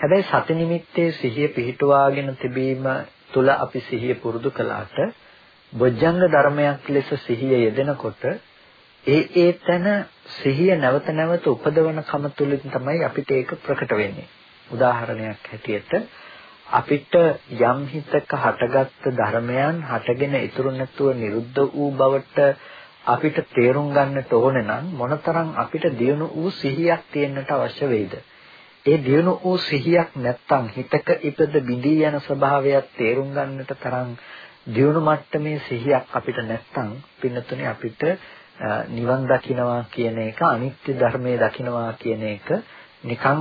A: හැබැයි සති නිමිත්තේ සිහිය පිහිටුවාගෙන තිබීම තුල අපි සිහිය පුරුදු කළාට බොජ්ජංග ධර්මයක් ලෙස සිහිය යෙදෙනකොට ඒ ඒ තැන සිහිය නැවත නැවත උපදවන කම තුලින් තමයි අපිට ඒක ප්‍රකට වෙන්නේ. උදාහරණයක් හැටියට අපිට යම් හිතක හටගත්තු ධර්මයන් හටගෙන ඉතුරු නැතුව නිරුද්ධ වූ බවට අපිට තේරුම් ගන්නට ඕන නම් මොනතරම් අපිට දියුණු වූ සිහියක් තියෙන්නට අවශ්‍ය වෙයිද? ඒ දියුණු වූ සිහියක් නැත්තම් හිතක ඉපද බිඳී යන ස්වභාවයක් තේරුම් ගන්නට තරම් දියුණු මට්ටමේ සිහියක් අපිට නැත්තම් පින්නතුනේ අපිට නිවන් දකින්නවා කියන එක අනිත්‍ය ධර්මයේ දකින්නවා කියන එක නිකන්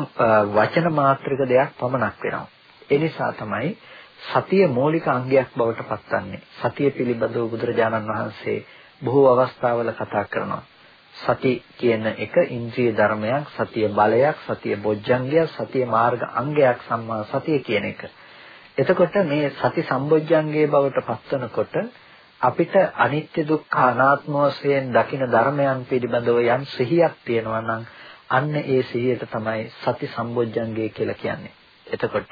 A: වචන මාත්‍රික දෙයක් පමණක් වෙනවා. ඒ නිසා තමයි සතිය මූලික අංගයක් බවට පත්වන්නේ. සතිය පිළිබඳව බුදුරජාණන් වහන්සේ බොහෝ අවස්ථාවල කතා කරනවා. සති කියන එක ඉන්ද්‍රිය ධර්මයක්, සතිය බලයක්, සතිය බොජ්ජංගයක්, සතිය මාර්ග අංගයක් සම්මා සතිය කියන එක. එතකොට මේ සති සම්බොජ්ජංගයේ බවට පත්වනකොට අපිට අනිත්‍ය දුක්ඛ අනාත්ම වශයෙන් දකින ධර්මයන් පිළිබඳව යම් සිහියක් තියෙනවා නම් අන්න ඒ සිහියට තමයි සති සම්බොජ්ජංගය කියලා කියන්නේ. එතකොට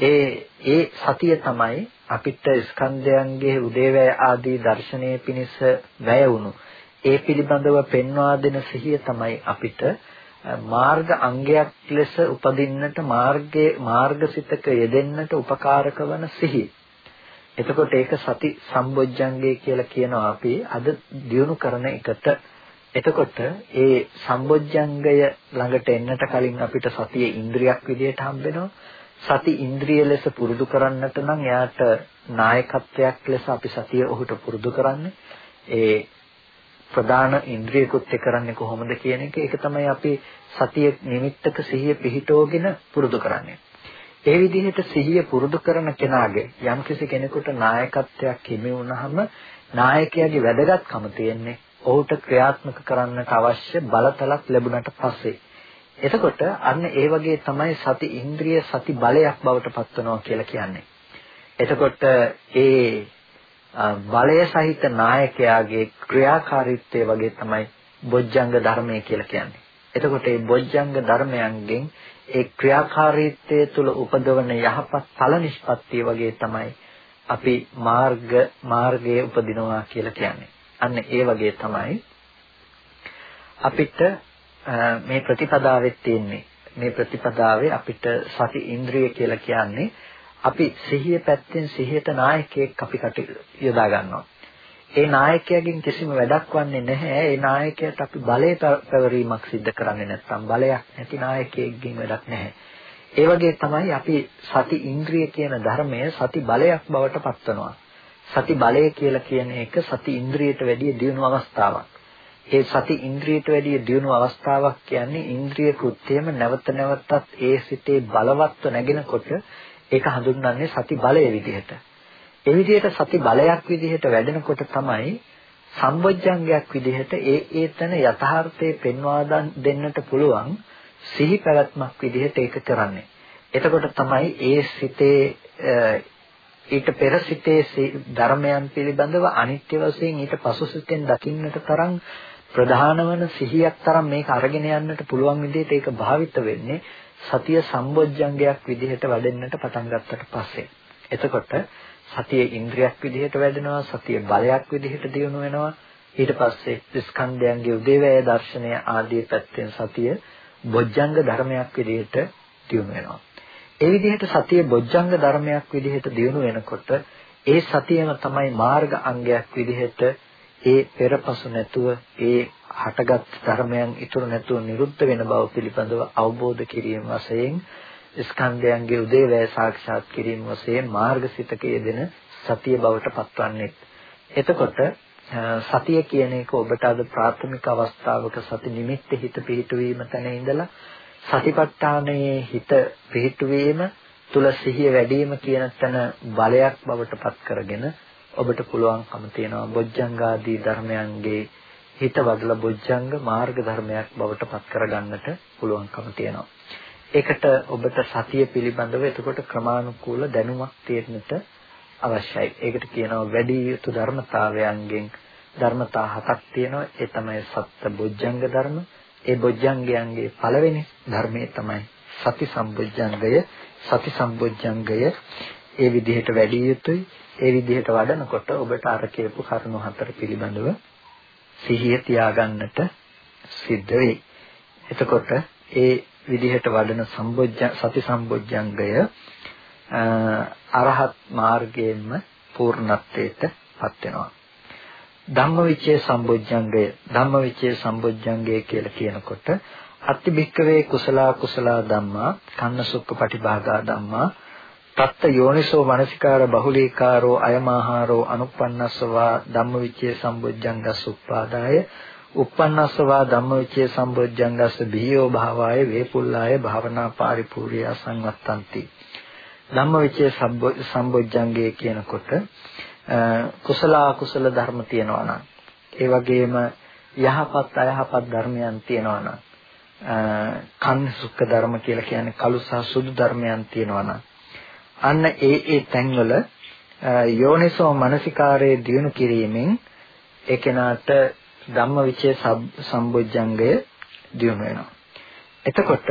A: ඒ ඒ සතිය තමයි අපිට ස්කන්ධයන්ගේ උදේවැය ආදී දර්ශනයේ පිණිස වැය වුණු ඒ පිළිබඳව පෙන්වා දෙන සිහිය තමයි අපිට මාර්ග අංගයක් ලෙස උපදින්නට මාර්ගයේ මාර්ගසිතක යෙදෙන්නට උපකාරක වන සිහිය. එතකොට ඒක සති සම්බොජ්ජංගය කියලා කියනවා අපි අද දියුණු කරන එකට. එතකොට ඒ සම්බොජ්ජංගය ළඟට එන්නට කලින් අපිට සතිය ඉන්ද්‍රියක් විදිහට හම්බ වෙනවා. සති ඉන්ද්‍රිය ලෙස පුරුදු කරන්නට නම් එයාට නායකත්වයක් ලෙස අපි සතිය ඔහුට පුරුදු කරන්නේ. ඒ ප්‍රධාන ඉන්ද්‍රිය කෘත්‍ය කරන්නේ කොහොමද කියන එක ඒක තමයි අපි සතිය නිමිත්තක සිහිය පිහිටවගෙන පුරුදු කරන්නේ. ඒ විදිහට සිහිය පුරුදු කරන කෙනාගේ යම්කිසි කෙනෙකුට නායකත්වයක් හිමි වුණාම නායකයාගේ වැදගත්කම තියෙන්නේ ඔහුට ක්‍රියාත්මක කරන්නට අවශ්‍ය බලතලක් ලැබුණට පස්සේ. එතකොට අන්න ඒ වගේ තමයි සති ඉන්ද්‍රිය සති බලයක් බවට පත්වනවා කියලා කියන්නේ. එතකොට ඒ බලය සහිත නායකයාගේ ක්‍රියාකාරීත්වය වගේ තමයි බොජ්ජංග ධර්මය කියලා කියන්නේ. එතකොට මේ බොජ්ජංග ධර්මයන්ගෙන් ඒ ක්‍රියාකාරීත්වය තුළ උපදවන යහපත් ඵල නිෂ්පත්තිය වගේ තමයි අපි මාර්ග මාර්ගයේ උපදිනවා කියලා කියන්නේ. අන්න ඒ වගේ තමයි අපිට මේ ප්‍රතිපදාවෙත් තියෙන්නේ. මේ ප්‍රතිපදාවේ අපිට සති ඉන්ද්‍රිය කියලා කියන්නේ අපි සිහිය පැත්තෙන් සිහියට නායකයෙක් අපි යොදා ගන්නවා. ඒ නායකයාගෙන් කිසිම වැඩක් වන්නේ නැහැ. ඒ නායකයාට අපි බලය පැවරීමක් සිද්ධ කරන්නේ නැත්නම් බලයක් නැති නායකයෙක්ගෙන් වැඩක් නැහැ. ඒ වගේ තමයි අපි සති ඉන්ද්‍රිය කියන ධර්මය සති බලයක් බවට පත්වනවා. සති බලය කියලා කියන එක සති ඉන්ද්‍රියට වැඩිය දියුණු අවස්ථාවක්. ඒ සති ඉන්ද්‍රියට වැඩිය දියුණු අවස්ථාවක් කියන්නේ ඉන්ද්‍රිය කෘත්‍යම නැවත නැවතත් ඒ සිතේ බලවත්ව නැගෙනකොට ඒක හඳුන්වන්නේ සති බලය විදිහට. ඒ විදිහට සති බලයක් විදිහට වැඩෙනකොට තමයි සම්බොජ්ජංගයක් විදිහට ඒ ඒතන යථාර්ථයේ පෙන්වා දෙන්නට පුළුවන් සිහි පැවැත්මක් විදිහට ඒක කරන්නේ. එතකොට තමයි ඒ සිතේ ඊට පෙර සිතේ ධර්මයන් පිළිබඳව අනිත්‍ය වශයෙන් ඊට පසු සිතෙන් දකින්නට තරම් ප්‍රධාන වන සිහියක් තරම් මේක අරගෙන යන්නට පුළුවන් විදිහට ඒක භාවිත වෙන්නේ සතිය සම්බොජ්ජංගයක් විදිහට වැඩෙන්නට පටන් ගත්තට පස්සේ. එතකොට සතිය ඉන්ද්‍රියක් විදිහට වැඩෙනවා, සතිය බලයක් විදිහට දියුණු වෙනවා. ඊට පස්සේ ස්කන්ධයන්ගේ උදේවැය දර්ශනය ආදී පැත්තෙන් සතිය බොජ්ජංග ධර්මයක් විදිහට දියුණු වෙනවා. ඒ විදිහට සතිය බොජ්ජංග ධර්මයක් විදිහට දියුණු වෙනකොට ඒ සතියම තමයි මාර්ග අංගයක් විදිහට ඒ පෙරපසු නැතුව ඒ හටගත් ධර්මයන් ඉතුරු නැතුව නිරුද්ධ වෙන බව පිළිබඳව අවබෝධ කිරීම වශයෙන් ස්කන්ධයන්ගේ උදේවැය සාක්ෂාත් කිරීම වශයෙන් මාර්ගසිතක යෙදෙන සතිය බවට පත්වන්නේ. එතකොට සතිය කියන එක ඔබට අද ප්‍රාථමික අවස්ථාවක සති නිමිත්ත හිත පිහිටුවීම තැන ඉඳලා සතිපට්ඨානයේ හිත පිහිටුවීම තුල සිහිය වැඩි වීම කියන තැන බලයක් බවට පත් කරගෙන ඔබට පුළුවන්කම තියෙනවා බොජ්ජංගාදී ධර්මයන්ගේ හිත වඩලා බොජ්ජංග මාර්ග ධර්මයක් බවට පත් කරගන්නට පුළුවන්කම තියෙනවා. ඒකට ඔබට සතිය පිළිබඳව එතකොට ක්‍රමානුකූල දැනුමක් තියෙන්නට අවශ්‍යයි. ඒකට කියනවා වැඩි යුතු ධර්මතාවයන්ගෙන් ධර්මතා හතක් තියෙනවා. ඒ තමයි සත්‍ය බොජ්ජංග ධර්ම. ඒ බොජ්ජංගයන්ගේ පළවෙනි ධර්මයේ තමයි සති සම්බොජ්ජංගය. සති සම්බොජ්ජංගය ඒ විදිහට වැඩි යුතුයි. ඒ විදිහට වඩනකොට ඔබට අර කියපු කරුණු හතර පිළිබඳව සිහිය තියාගන්නට සිද්ධ වෙයි. එතකොට ඒ විදිහට වඩන සම්බොජ්ජ සති සම්බොජ්ජංගය අරහත් මාර්ගයෙන්ම පූර්ණත්වයට පත් වෙනවා. ධම්මවිචේ සම්බොජ්ජංගය ධම්මවිචේ සම්බොජ්ජංගය කියලා කියනකොට අත්තිභික්කවේ කුසලා කුසලා ධම්මා කන්න සුක්ඛ පටිභාගා ධම්මා තත්ත යෝනිසෝ මනසිකාර බහුලීකාරෝ අයමාහාරෝ අනුප්පන්නස්සවා ධම්මවිචේ සම්බොජ්ජංගස් උප්පාදාය උප්පන්නස්සවා ධම්මවිචේ සම්බොජ්ජංගස් බිහියෝ භාවාය වේපුල්ලාය භාවනා පාරිපූර්ය සංවත්තಂತಿ ධම්මවිචේ සම්බොජ්ජංගය කියනකොට කුසල අකුසල ධර්ම තියෙනවා නම් ඒ වගේම යහපත් අයහපත් ධර්මයන් තියෙනවා නම් කන් සුඛ ධර්ම කියලා කියන්නේ කළු සහ සුදු ධර්මයන් තියෙනවා නම් අන්න ඒ ඒ තැන්වල යෝනිසෝ මනසිකාරයේ දියුණු කිරීමෙන් ඒ කෙනාට ධම්මවිචේ සම්බොජ්ජංගය දියුණු වෙනවා. එතකොට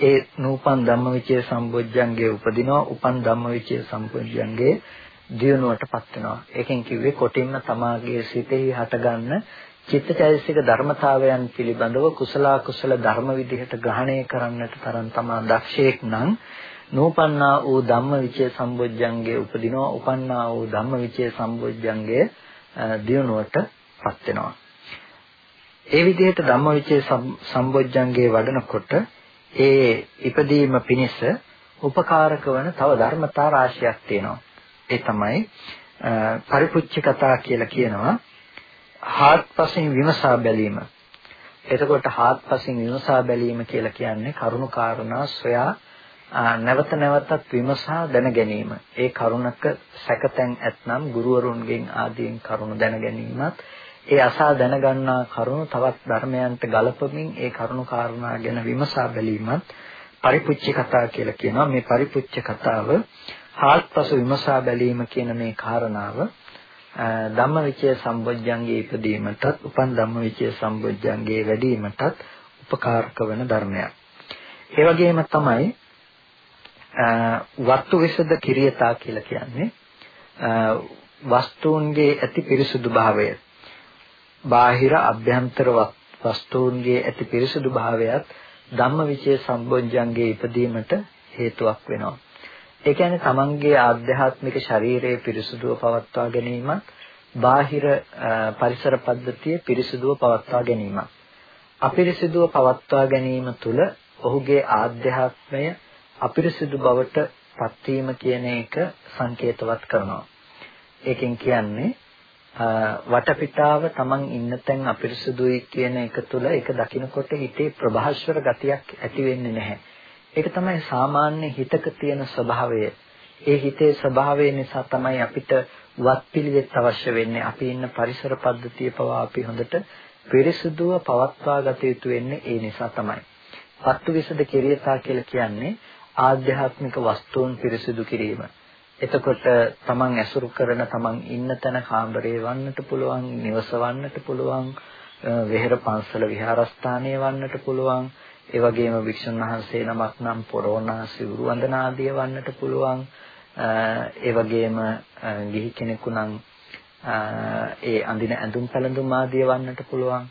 A: ඒ නූපන් ධම්මවිචේ සම්බොජ්ජංගේ උපදිනවා උපන් ධම්මවිචේ සම්බොජ්ජංගේ දියුණුවටපත් වෙනවා. ඒකෙන් කිව්වේ කොටින්ම තමාගේ සිතෙහි හටගන්න චිත්තචෛතසික ධර්මතාවයන් පිළිබඳව කුසල කුසල ධර්ම විදිහට ග්‍රහණය කරන්නට තරම් තමා දක්ෂයෙක් නම් නූපන්නා වූ ධම්මවිචේ සම්බොජ්ජංගේ උපදිනවා උපන්නා වූ ධම්මවිචේ සම්බොජ්ජංගේ දියුණුවටපත් වෙනවා. ඒ විදිහට ධම්මවිචේ සම්බොජ්ජංගේ වඩනකොට ඒ ඉපදීම පිණිස උපකාරක වන තව ධර්මතා රාශියක් තියෙනවා. ඒ තමයි පරිපුච්ච කතා කියලා කියනවා. හාත්පසින් විමසා බැලීම. එතකොට හාත්පසින් විමසා බැලීම කියලා කියන්නේ කරුණු කාරණා සොයා නැවත නැවතත් විමසා දැන ගැනීම. ඒ කරුණක සැකතැන් ඇතනම් ගුරුවරුන්ගෙන් ආදීන් කරුණු දැන ගැනීමත් ඒ අසා දැනගන්නා කරුණු තවත් ධර්මයන්ට ගලපමින් ඒ කරුණු කාරණා ගැන විමසා බැලීමත් පරිපුච්ච කතා කියලා කියනවා. මේ පරිපුච්ච කතාව හාත්පසු විමසා බැලීම කියන මේ කාරණාව ධම්මවිචය සම්බොජ්ජංගේ ඉදීමටත් උපන් ධම්මවිචය සම්බොජ්ජංගේ වැඩිවීමටත් උපකාරක වන ධර්මයක්. ඒ වගේම තමයි වස්තු විසද කිරියතා කියලා කියන්නේ වස්තුන්ගේ ඇති පිරිසුදු භාවය බාහිර අභ්‍යන්තර වස්තුන්ගේ ඇති පිරිසුදු භාවයත් ධම්මවිචේ සම්බොජ්ජංගේ ඉදීමට හේතුවක් වෙනවා. ඒ කියන්නේ තමන්ගේ ආධ්‍යාත්මික ශරීරයේ පිරිසුදුව පවත්වා ගැනීමත් බාහිර පරිසර පද්ධතිය පිරිසුදුව පවත්වා ගැනීමත් අපිරිසිදුව පවත්වා ගැනීම තුළ ඔහුගේ ආධ්‍යාත්මය අපිරිසිදු බවට පත්වීම කියන එක සංකේතවත් කරනවා. ඒකෙන් කියන්නේ වටපිටාව තමන් ඉන්න තැන් අපිරිසුදුයි කියන එක තුළ ඒක දකිනකොට හිතේ ප්‍රභාස්වර ගතියක් ඇති වෙන්නේ නැහැ. ඒක තමයි සාමාන්‍ය හිතක තියෙන ස්වභාවය. ඒ හිතේ ස්වභාවය නිසා තමයි අපිට වත්පිළිවෙත් අවශ්‍ය වෙන්නේ. අපි ඉන්න පරිසර පද්ධතිය පවා අපි හොඳට පිරිසුදුව පවත්වා ගත යුතු වෙන්නේ ඒ නිසා තමයි. පත්තු විසද කිරියතා කියලා කියන්නේ ආධ්‍යාත්මික වස්තුන් පිරිසුදු කිරීම. එතකොට තමන් ඇසුරු කරන තමන් ඉන්න තැන කාමරේ වන්නට පුළුවන්, නිවස වන්නට පුළුවන්, වෙහෙර පන්සල විහාරස්ථානය වන්නට පුළුවන්, ඒ වගේම වික්ෂුන් වහන්සේ නමක් නම් පොරෝනා සිවුරු වන්දන ආදිය වන්නට පුළුවන්. ඒ වගේම ගිහි කෙනෙකු නම් ඒ අඳින ඇඳුම් පැළඳුම් ආදිය වන්නට පුළුවන්.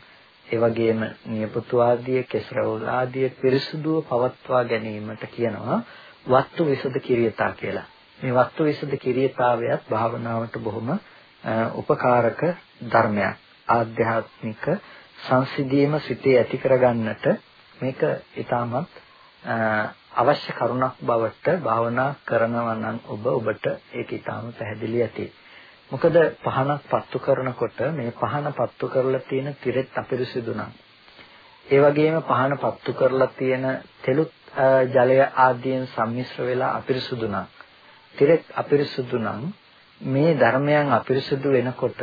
A: ඒ වගේම නියපොතු ආදිය, කෙසරවල ආදිය පිරිසුදුව පවත්වා ගැනීමට කියනවා වස්තු විසද කිරියතා කියලා. මේ වස්තු විසද කිරියතාවයත් භාවනාවට බොහොම උපකාරක ධර්මයක්. ආධ්‍යාත්මික සංසිධීම සිතේ ඇති කරගන්නට මේක ඊටමත් අවශ්‍ය කරුණක් බවට භාවනා කරනවා නම් ඔබ ඔබට ඒක ඊටම පැහැදිලි ඇති. මොකද පහනක් පත්තු කරනකොට මේ පහන පත්තු කරලා තියෙන තිරෙත් අපිරිසිදු නම් ඒ වගේම පහන පත්තු කරලා තියෙන තෙලුත් ජලය ආදියෙන් සම්මිශ්‍ර වෙලා අපිරිසුදු නම් තිරෙත් අපිරිසුදු නම් මේ ධර්මයන් අපිරිසුදු වෙනකොට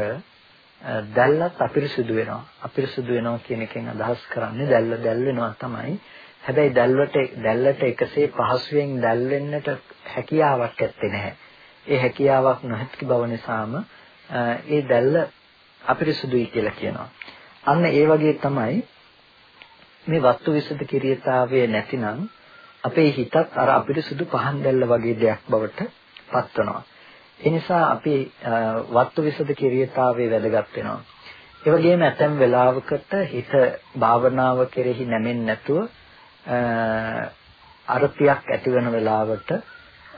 A: දැල්ලත් අපිරිසුදු වෙනවා. අපිරිසුදු වෙනවා කියන එකෙන් අදහස් කරන්නේ දැල්ල දැල් වෙනවා තමයි. හැබැයි දැල්වට දැල්ලට එකසේ පහසුවෙන් දැල් වෙන්නට හැකියාවක් ඇත්තේ නැහැ. ඒ හැකියාවක් නොහැකි බව නිසාම ඒ දැල්ල අපිරිසුදුයි කියලා කියනවා. අන්න ඒ වගේ තමයි මේ වස්තු විසුද්ධ කිරියතාවය නැතිනම් අපේ හිතත් අර අපිරිසුදු පහන් දැල්ල වගේ දෙයක් බවට පත් වෙනවා. ඒ නිසා අපි වත්තු විසද කිරියතාවේ වැදගත් වෙනවා. ඒ වගේම ඇතැම් වෙලාවකට හිත භාවනාව කෙරෙහි නැමෙන්නේ නැතුව අරතියක් ඇති වෙන වෙලාවට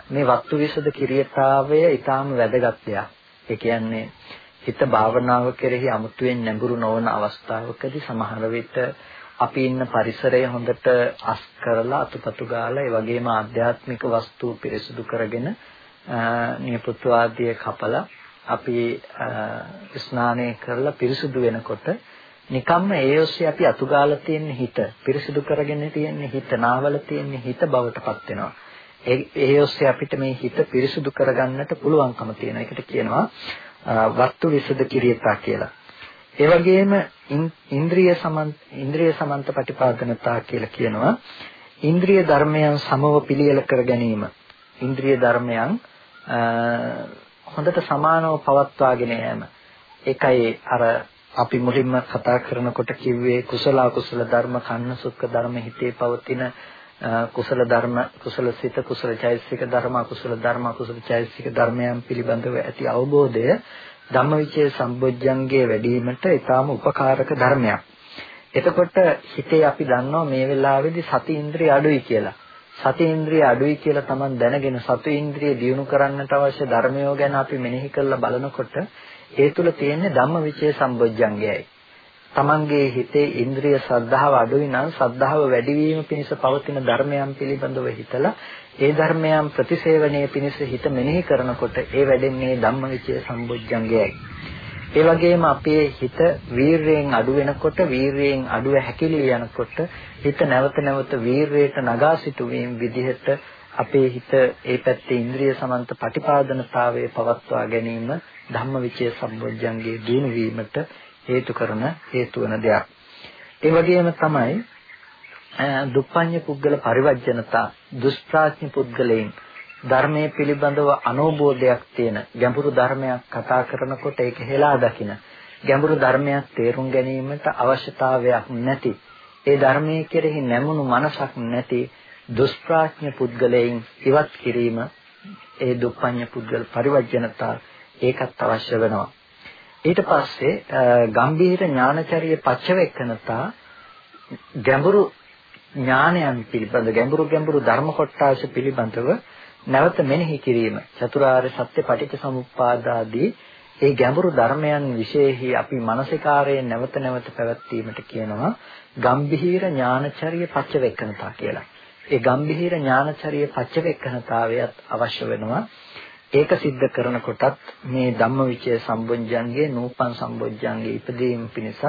A: මේ වත්තු විසද කිරියතාවය ඊටාම වැදගත් දෙයක්. ඒ කියන්නේ හිත භාවනාව කෙරෙහි අමුතුවෙන් නැඹුරු නොවන අවස්ථාවකදී සමහර විට අපි ඉන්න පරිසරය හොඳට අස් කරලා අතුපතු ගාලා ඒ වගේම ආධ්‍යාත්මික වස්තු පිරිසුදු කරගෙන නියපොතු ආදිය කපලා අපි ස්නානය කරලා පිරිසුදු වෙනකොට නිකම්ම ඒ ඔස්සේ අපි අතුගාලා තියෙන හිත පිරිසුදු කරගෙන තියෙන හිත නාවල තියෙන හිත බවටපත් වෙනවා. ඒ ඒ ඔස්සේ අපිට මේ හිත පිරිසුදු කරගන්නට පුළුවන්කම තියෙන එකට කියනවා වස්තු විසද කිරියතා කියලා. ඒ වගේම ඉන්ද්‍රිය සමන්ත ඉන්ද්‍රිය සමන්ත ප්‍රතිපාදනතා කියලා කියනවා. ඉන්ද්‍රිය ධර්මයන් සමව පිළියෙල කර ගැනීම. ඉන්ද්‍රිය ධර්මයන් හොඳට සමානව පවත්වාගෙන යෑම. ඒකයි අර අපි මුලින්ම කතා කරනකොට කිව්වේ කුසල අකුසල ධර්ම කන්න සුඛ ධර්ම හිතේ පවතින කුසල ධර්ම කුසල සිත කුසල චෛතසික ධර්ම අකුසල ධර්ම අකුසල චෛතසික ධර්මයන් පිළිබඳව ඇති අවබෝධය ධම්මවිචේ සම්බොජ්ජංගේ වැඩිවීමට ඊටාම උපකාරක ධර්මයක්. එතකොට හිතේ අපි දන්නවා මේ වෙලාවේදී සති ඉන්ද්‍රිය අඩුයි කියලා. සති ඉන්ද්‍රිය අඩුයි කියලා Taman දැනගෙන සති ඉන්ද්‍රිය දියුණු කරන්නට අවශ්‍ය ධර්මයෝ ගැන අපි මෙනෙහි කරලා බලනකොට ඒ තුල තියෙන්නේ ධම්මවිචේ සම්බොජ්ජංගයයි. Tamanගේ හිතේ ඉන්ද්‍රිය ශ්‍රද්ධාව අඩුයි නම් ශ්‍රද්ධාව වැඩි වීම පිණිස පවතින ධර්මයන් පිළිබඳව හිතලා ඒ ධර්මයන් ප්‍රතිසේවනයේ පිණිස හිත මෙනෙහි කරනකොට ඒ වැඩෙන්නේ ධම්මවිචේ සම්බොජ්ජංගයයි. ඒ වගේම අපේ හිත වීරයෙන් අඩු වෙනකොට වීරයෙන් අඩුව හැකිලී යනකොට හිත නැවත නැවත වීරයට නගා සිටුවීම විදිහට අපේ හිත ඒ පැත්තේ ඉන්ද්‍රිය සමන්ත පටිපාදනතාවයේ පවත්වා ගැනීම ධම්මවිචේ සම්බොජ්ජංගේ දිනු වීමට හේතු කරන හේතු වන දෙයක්. ඒ වගේම තමයි දුප්පඤ්ඤ පුද්ගල පරිවර්ජනතා දුෂ්ප්‍රාඥ පුද්ගලයන් ධර්මයේ පිළිබඳව අනෝබෝධයක් තියෙන ගැඹුරු ධර්මයක් කතා කරනකොට ඒක හෙලා දකින ගැඹුරු ධර්මයක් තේරුම් ගැනීමට අවශ්‍යතාවයක් නැති ඒ ධර්මයේ කෙරෙහි නැමුණු මනසක් නැති දුෂ්ප්‍රාඥ පුද්ගලයන් ඉවත් කිරීම ඒ දුප්පඤ්ඤ පුද්ගල පරිවර්ජනතා ඒකත් අවශ්‍ය වෙනවා ඊට පස්සේ ගම්භීර ඥානචර්ය පච්චවෙක්කනතා ගැඹුරු ඥානයන් පිළිබඳ ගැඹුරු ගැඹුරු ධර්ම කොටාශ පිළිබඳව නැවත මෙනෙහි කිරීම චතුරාර්ය සත්‍ය පටිච්ච සමුප්පාදාදී ඒ ගැඹුරු ධර්මයන් විශේෂයි අපි මානසිකාරයෙන් නැවත නැවත පැවැත්වීමට කියනවා ගම්භීර ඥානචර්ය පච්චවෙක්කනතා කියලා. ඒ ගම්භීර ඥානචර්ය පච්චවෙක්කනතාවයත් අවශ්‍ය වෙනවා. ඒක सिद्ध කරනකොටත් මේ ධම්මවිචය සම්බොජ්ජංගේ නූපන් සම්බොජ්ජංගේ ඉදීම පිණිසත්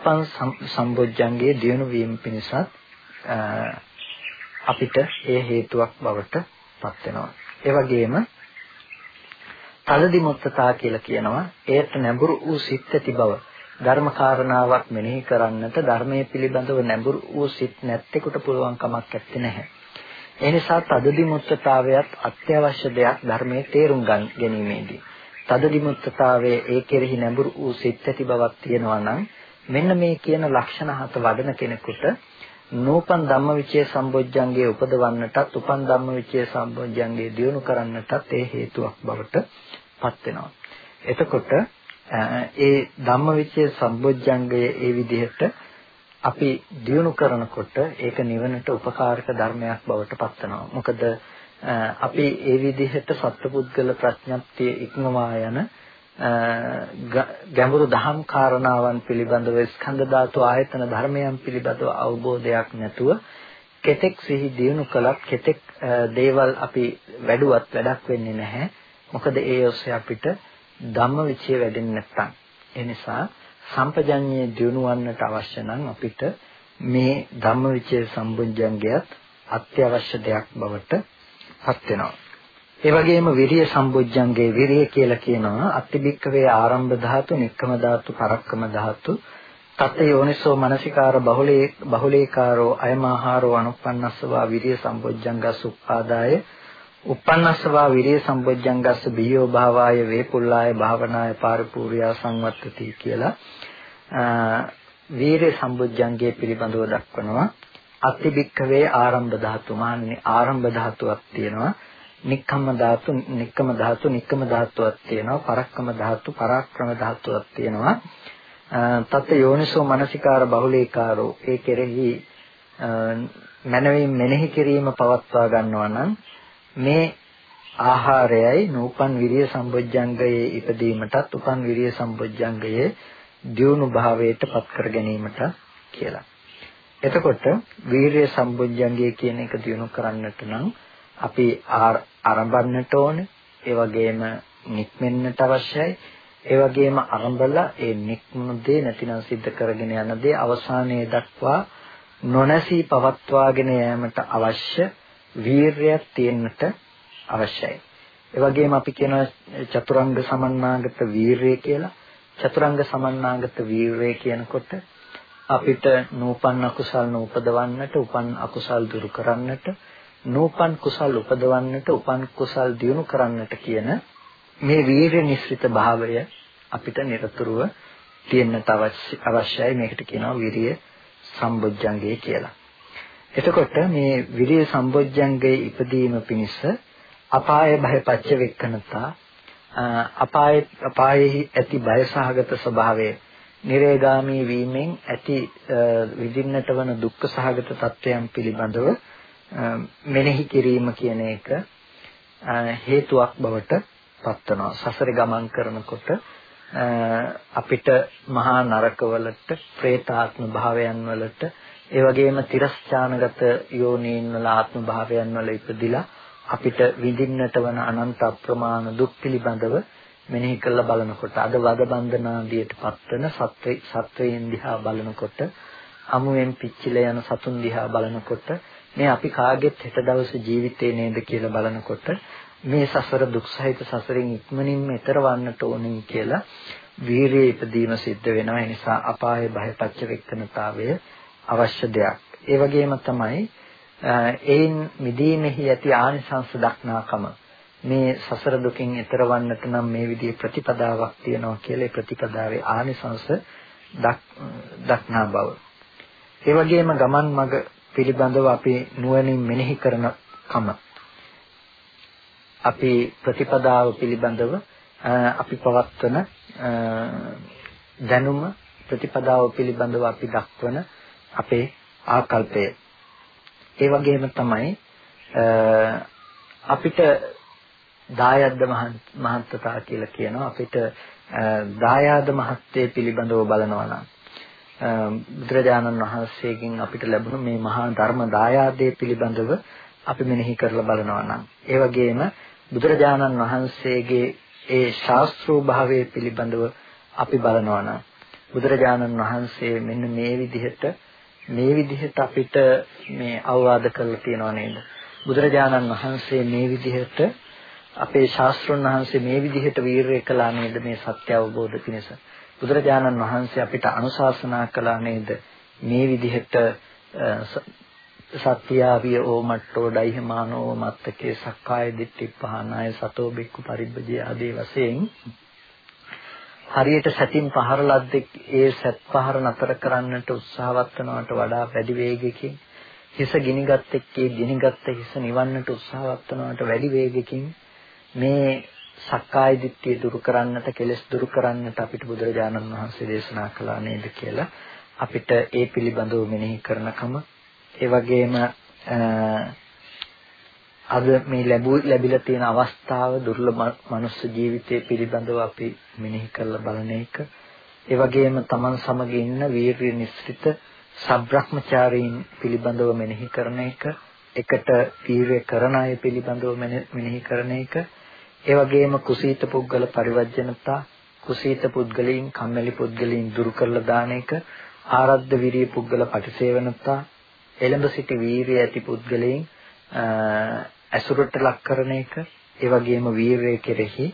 A: උපන් සම්බොජ්ජංගේ දියුණු වීම පිණිසත් අපිට ඒ හේතුවක් බවට පත් වෙනවා. ඒ වගේම තලදි මුත්තතා කියලා කියනවා ඒට නැඹුරු වූ සිත් ඇති බව. ධර්ම කාරණාවක් මෙනෙහි කරන්නට ධර්මයේ පිළිබඳව නැඹුරු වූ සිත් නැත්තේකට පුළුවන් කමක් නැත්තේ නැහැ. ඒ නිසා තදදි මුත්තතාවයත් අත්‍යවශ්‍ය දෙයක් ධර්මයේ තේරුම් ගැනීමේදී. තදදි මුත්තතාවයේ ඒ කෙරෙහි නැඹුරු වූ සිත් ඇති බවක් තියෙනවා නම් මෙන්න මේ කියන ලක්ෂණ හත වඩන කෙනෙකුට නූපන් ධම්මවිචේ සම්බොජ්ජංගේ උපදවන්නටත් උපන් ධම්මවිචේ සම්බොජ්ජංගේ දියුණු කරන්නටත් ඒ හේතුවක් බවට පත් වෙනවා. එතකොට ඒ ධම්මවිචේ සම්බොජ්ජංගයේ ඒ විදිහට අපි දියුණු කරනකොට ඒක නිවනට උපකාරක ධර්මයක් බවට පත් වෙනවා. මොකද අපි ඒ විදිහට සත්පුද්ගල ප්‍රඥප්තිය ඉක්මවා යන ගැඹුරු දහම් කාරණාවන් පිළිබඳව ස්කන්ධ ධාතු ආයතන ධර්මයන් පිළිබඳව අවබෝධයක් නැතුව කෙතෙක් සිහි දියුණු කළත් කෙතෙක් දේවල් අපි වැඩුවත් වැඩක් වෙන්නේ නැහැ. මොකද ඒ ඔස්සේ අපිට ධම්ම විචය වැඩෙන්නේ නැත්තම්. ඒ නිසා සම්පජඤ්ඤයේ දියුණු වන්නට අවශ්‍ය නම් අපිට මේ ධම්ම විචය සම්බුද්ධංගයත් අත්‍යවශ්‍ය දෙයක් බවට පත් වෙනවා. ඒ වගේම විරිය සම්බොජ්ජංගේ විරිය කියලා කියනවා අතිබික්කවේ ආරම්භ ධාතු, නික්කම ධාතු, පරක්කම ධාතු, තත් යෝනිසෝ මනසිකාර බහුලේ බහුලේකාරෝ අයමාහාරෝ අනුප්පන්නස්සවා විරිය සම්බොජ්ජංගස් උපාදාය උප්පන්නස්සවා විරිය සම්බොජ්ජංගස් බියෝ භාවාය වේපුල්ලාය භාවනාය පාරිපූර්යා සංවත්තති කියලා වීරිය සම්බොජ්ජංගේ පිළිබඳව දක්වනවා අතිබික්කවේ ආරම්භ ධාතු මාන්නේ ආරම්භ ධාතුවක් තියෙනවා නික්කම්ම ධාතු, නික්කම ධාතු, නික්කම ධාතුවක් තියෙනවා. පරක්කම ධාතු, පරාක්‍රම ධාතුවක් තියෙනවා. තත් යෝනිසෝ මනසිකාර බහුලීකාරෝ ඒ කෙරෙහි මනවින් මෙනෙහි කිරීම පවත්වා ගන්නවා නම් මේ ආහාරයයි නූපන් විරිය සම්බොජ්ජංගයේ ඉපදීමටත් උපන් විරිය සම්බොජ්ජංගයේ දියුණු භාවයට පත් කර ගැනීමට කියලා. එතකොට වීරිය සම්බොජ්ජංගය කියන එක දියුණු කරන්නට නම් අපි ආරම්භන්නට ඕනේ. ඒ වගේම නික්මෙන්නට අවශ්‍යයි. ඒ වගේම ආරම්භලා ඒ නික්මුණු දේ නැතිනම් සිද්ධ කරගෙන යන දේ අවසානයේ දක්වා නොනැසී පවත්වාගෙන යාමට අවශ්‍ය වීරයක් තියෙන්නට අවශ්‍යයි. ඒ වගේම අපි කියනවා චතුරංග සමන්නාගත වීරය කියලා. චතුරංග සමන්නාගත වීරය කියනකොට අපිට නූපන් අකුසල් නූපදවන්නට, උපන් අකුසල් දුරු කරන්නට, නූපන් කුසල් උපදවන්නට උපන් කුසල් දියුණු කරන්නට කියන මේ වීර්ය නිස්ෘත භාවය අපිට নিরතුරුව තියෙන්නට අවශ්‍යයි මේකට කියනවා විරිය සම්බොජ්ජංගය කියලා. එතකොට මේ විරිය සම්බොජ්ජංගයේ ඉපදීම පිණිස අපාය භය පච්ච වෙක්කනතා අපායේ අපායෙහි ඇති බය සහගත ස්වභාවය නිරේගාමී වීමෙන් ඇති විඳින්නට වන දුක්ඛ සහගත තත්වයන් පිළිබඳව මෙනෙහි කිරීම කියන එක හේතුවක් බවට පත්වනවා. සසර ගමන් කරනකොට අපිට මහා නරකවලට പ്രേතාත්ම භාවයන් වලට ඒ වගේම තිරස්චානගත යෝනීන් වල ආත්ම භාවයන් වල ඉපදිලා අපිට විඳින්නට වන අනන්ත අප්‍රමාණ දුක් පිළිබඳව මෙනෙහි කරලා බලනකොට අද වද බන්ධනාදියට පත්වන සත්වයන් දිහා බලනකොට අමුවෙන් පිච්චිලා යන සතුන් දිහා බලනකොට මේ අපි කාගෙත් හෙට දවසේ ජීවිතේ නේද කියලා බලනකොට මේ සසර දුක් සහිත සසරින් ඉක්මනින්ම එතර වන්නට ඕනේ කියලා වීරිය ඉදීම සිද්ධ වෙනවා. ඒ නිසා අපාය භය පච්ච වෙක්කනතාවය අවශ්‍ය දෙයක්. ඒ වගේම තමයි එයින් මිදීමෙහි ඇති ආනිසංස දක්නාකම මේ සසර දුකින් එතර වන්නට නම් මේ විදිහේ ප්‍රතිපදාවක් තියෙනවා කියලා ඒ ප්‍රතිපදාවේ ආනිසංස දක්නා බව. ඒ වගේම ගමන් මඟ පිළිබඳව අපි නුවණින් මෙනෙහි කරන කම අපි ප්‍රතිපදාව පිළිබඳව අපි පවත්වන දැනුම ප්‍රතිපදාව පිළිබඳව අපි දක්වන අපේ ආකල්පය ඒ වගේම තමයි අපිට දායද්ද මහත්තතා කියලා කියනවා. අපිට දායාද මහත්ය පිළිබඳව බලනවා නම් බුදුරජාණන් වහන්සේගෙන් අපිට ලැබුණු මේ මහා ධර්ම දායාදයේ පිළිබඳව අපි මෙනෙහි කරලා බලනවා නම් ඒ වගේම බුදුරජාණන් වහන්සේගේ ඒ ශාස්ත්‍රෝ භාවයේ පිළිබඳව අපි බලනවා නම් බුදුරජාණන් වහන්සේ මෙන්න මේ විදිහට මේ විදිහට අපිට මේ අවවාද කරලා තියෙනව නේද? බුදුරජාණන් වහන්සේ මේ විදිහට අපේ ශාස්ත්‍රඥ වහන්සේ මේ විදිහට වීරය කළා නේද මේ සත්‍ය අවබෝධ පිණිස? බුදුරජාණන් වහන්සේ අපිට අනුශාසනා කළා නේද මේ විදිහට සත්‍යාවිය ඕමට්ටෝ ඩයිහමානෝ මත්තකේ සක්කාය දිට්ඨි පහනාය සතෝ බික්කු පරිබ්බජේ ආදී වශයෙන් හරියට සැතින් පහර ලද්දෙක් ඒ සැත් පහර නතර කරන්නට උත්සාහවත් වනවට වඩා වැඩි වේගයකින් හිස ගිනිගත් එක්කේ ගිනිගත් හිස නිවන්නට උත්සාහවත් වනවට වැඩි වේගයකින් මේ සක්කාය දිට්ඨිය දුරු කරන්නට කෙලෙස් දුරු කරන්නට අපිට බුදුරජාණන් වහන්සේ දේශනා කළා නේද කියලා අපිට ඒ පිළිබඳව මෙනෙහි කරනකම ඒ වගේම අද මේ ලැබු ලැබිලා තියෙන අවස්ථාව දුර්ලභ මනුස්ස ජීවිතයේ පිළිබඳව අපි මෙනෙහි කරලා බලන එක. ඒ වගේම Taman සමග ඉන්න වීර්ය නිස්ෘත සබ්‍රහ්මචාරීන් පිළිබඳව මෙනෙහි කරන එක. එකට වීර්ය කරන අය පිළිබඳව මෙනෙහි කරන එක. ඒ වගේම කුසීත පුද්ගල පරිවර්ජනතා කුසීත පුද්ගලයන් කම්මැලි පුද්ගලයන් දුරු කරලා දාන එක. ආරද්ධ විරිය පුද්ගල පටිසේවනතා එළඹ සිටි වීරිය ඇති පුද්ගලයන් ඇසුරට ලක් කරන එක ඒ වගේම වීරය කෙරෙහි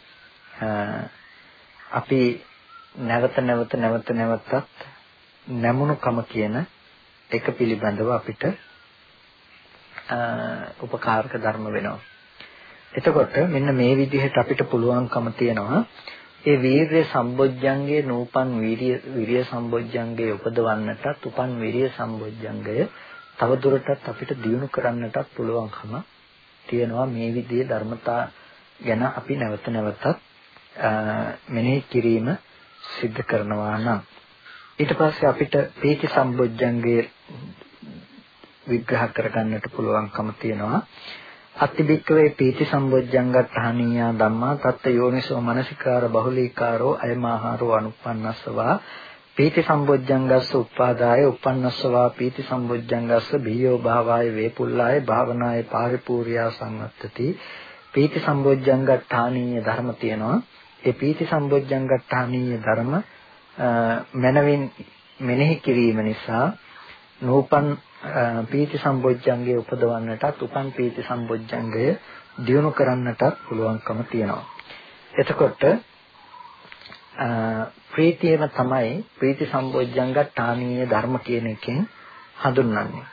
A: අපි නැවත නැවත නැවත නැවතත් නැමුණුකම කියන එක පිළිබඳව අපිට උපකාරක ධර්ම වෙනවා. එතකොට මෙන්න මේ විදිහට අපිට පුළුවන්කම තියනවා ඒ වීර්ය සම්බොජ්ජංගයේ නූපන් වීර්ය විරිය සම්බොජ්ජංගයේ උපදවන්නටත් උපන් විරිය සම්බොජ්ජංගය තවදුරටත් අපිට දියුණු කරන්නටත් පුළුවන්කම තියෙනවා මේ විදිහේ ධර්මතා ගැන අපි නැවත නැවතත් මෙනෙහි කිරීම සිද්ධ කරනවා නම්. ඊට පස්සේ අපිට පීති සම්බොජ්ජංගයේ විග්‍රහ කරගන්නට පුළුවන්කම තියෙනවා. අත්තිබික්කවේ පීති සම්බොජ්ජංගත්හානීයා ධම්මා තත්ත යෝනිසෝ මනසිකාර බහුලීකාරෝ අයමාහාරෝ අනුප්පන්නස්සවා පීති සම්බොජ්ජංගස්ස උපාදාය උපන්නස්සවා පීති සම්බොජ්ජංගස්ස බියෝ භාවාය වේපුල්ලාය භාවනාය පාරිපූර්යා සංවත්තති පීති සම්බොජ්ජංගට්ඨානීය ධර්ම තියෙනවා. ඒ පීති සම්බොජ්ජංගට්ඨානීය ධර්ම මනවින් මෙනෙහි කිරීම නිසා නූපන් පීති සම්බොජ්ජංගයේ උපදවන්නටත් උපන් පීති සම්බොජ්ජංගය දියුණු කරන්නටත් පුළුවන්කම තියෙනවා. එතකොට ප්‍රීතියම තමයි ප්‍රීති සම්බොජ්ජංග ඨානීය ධර්ම කියන එකෙන් හඳුන්වන්නේ.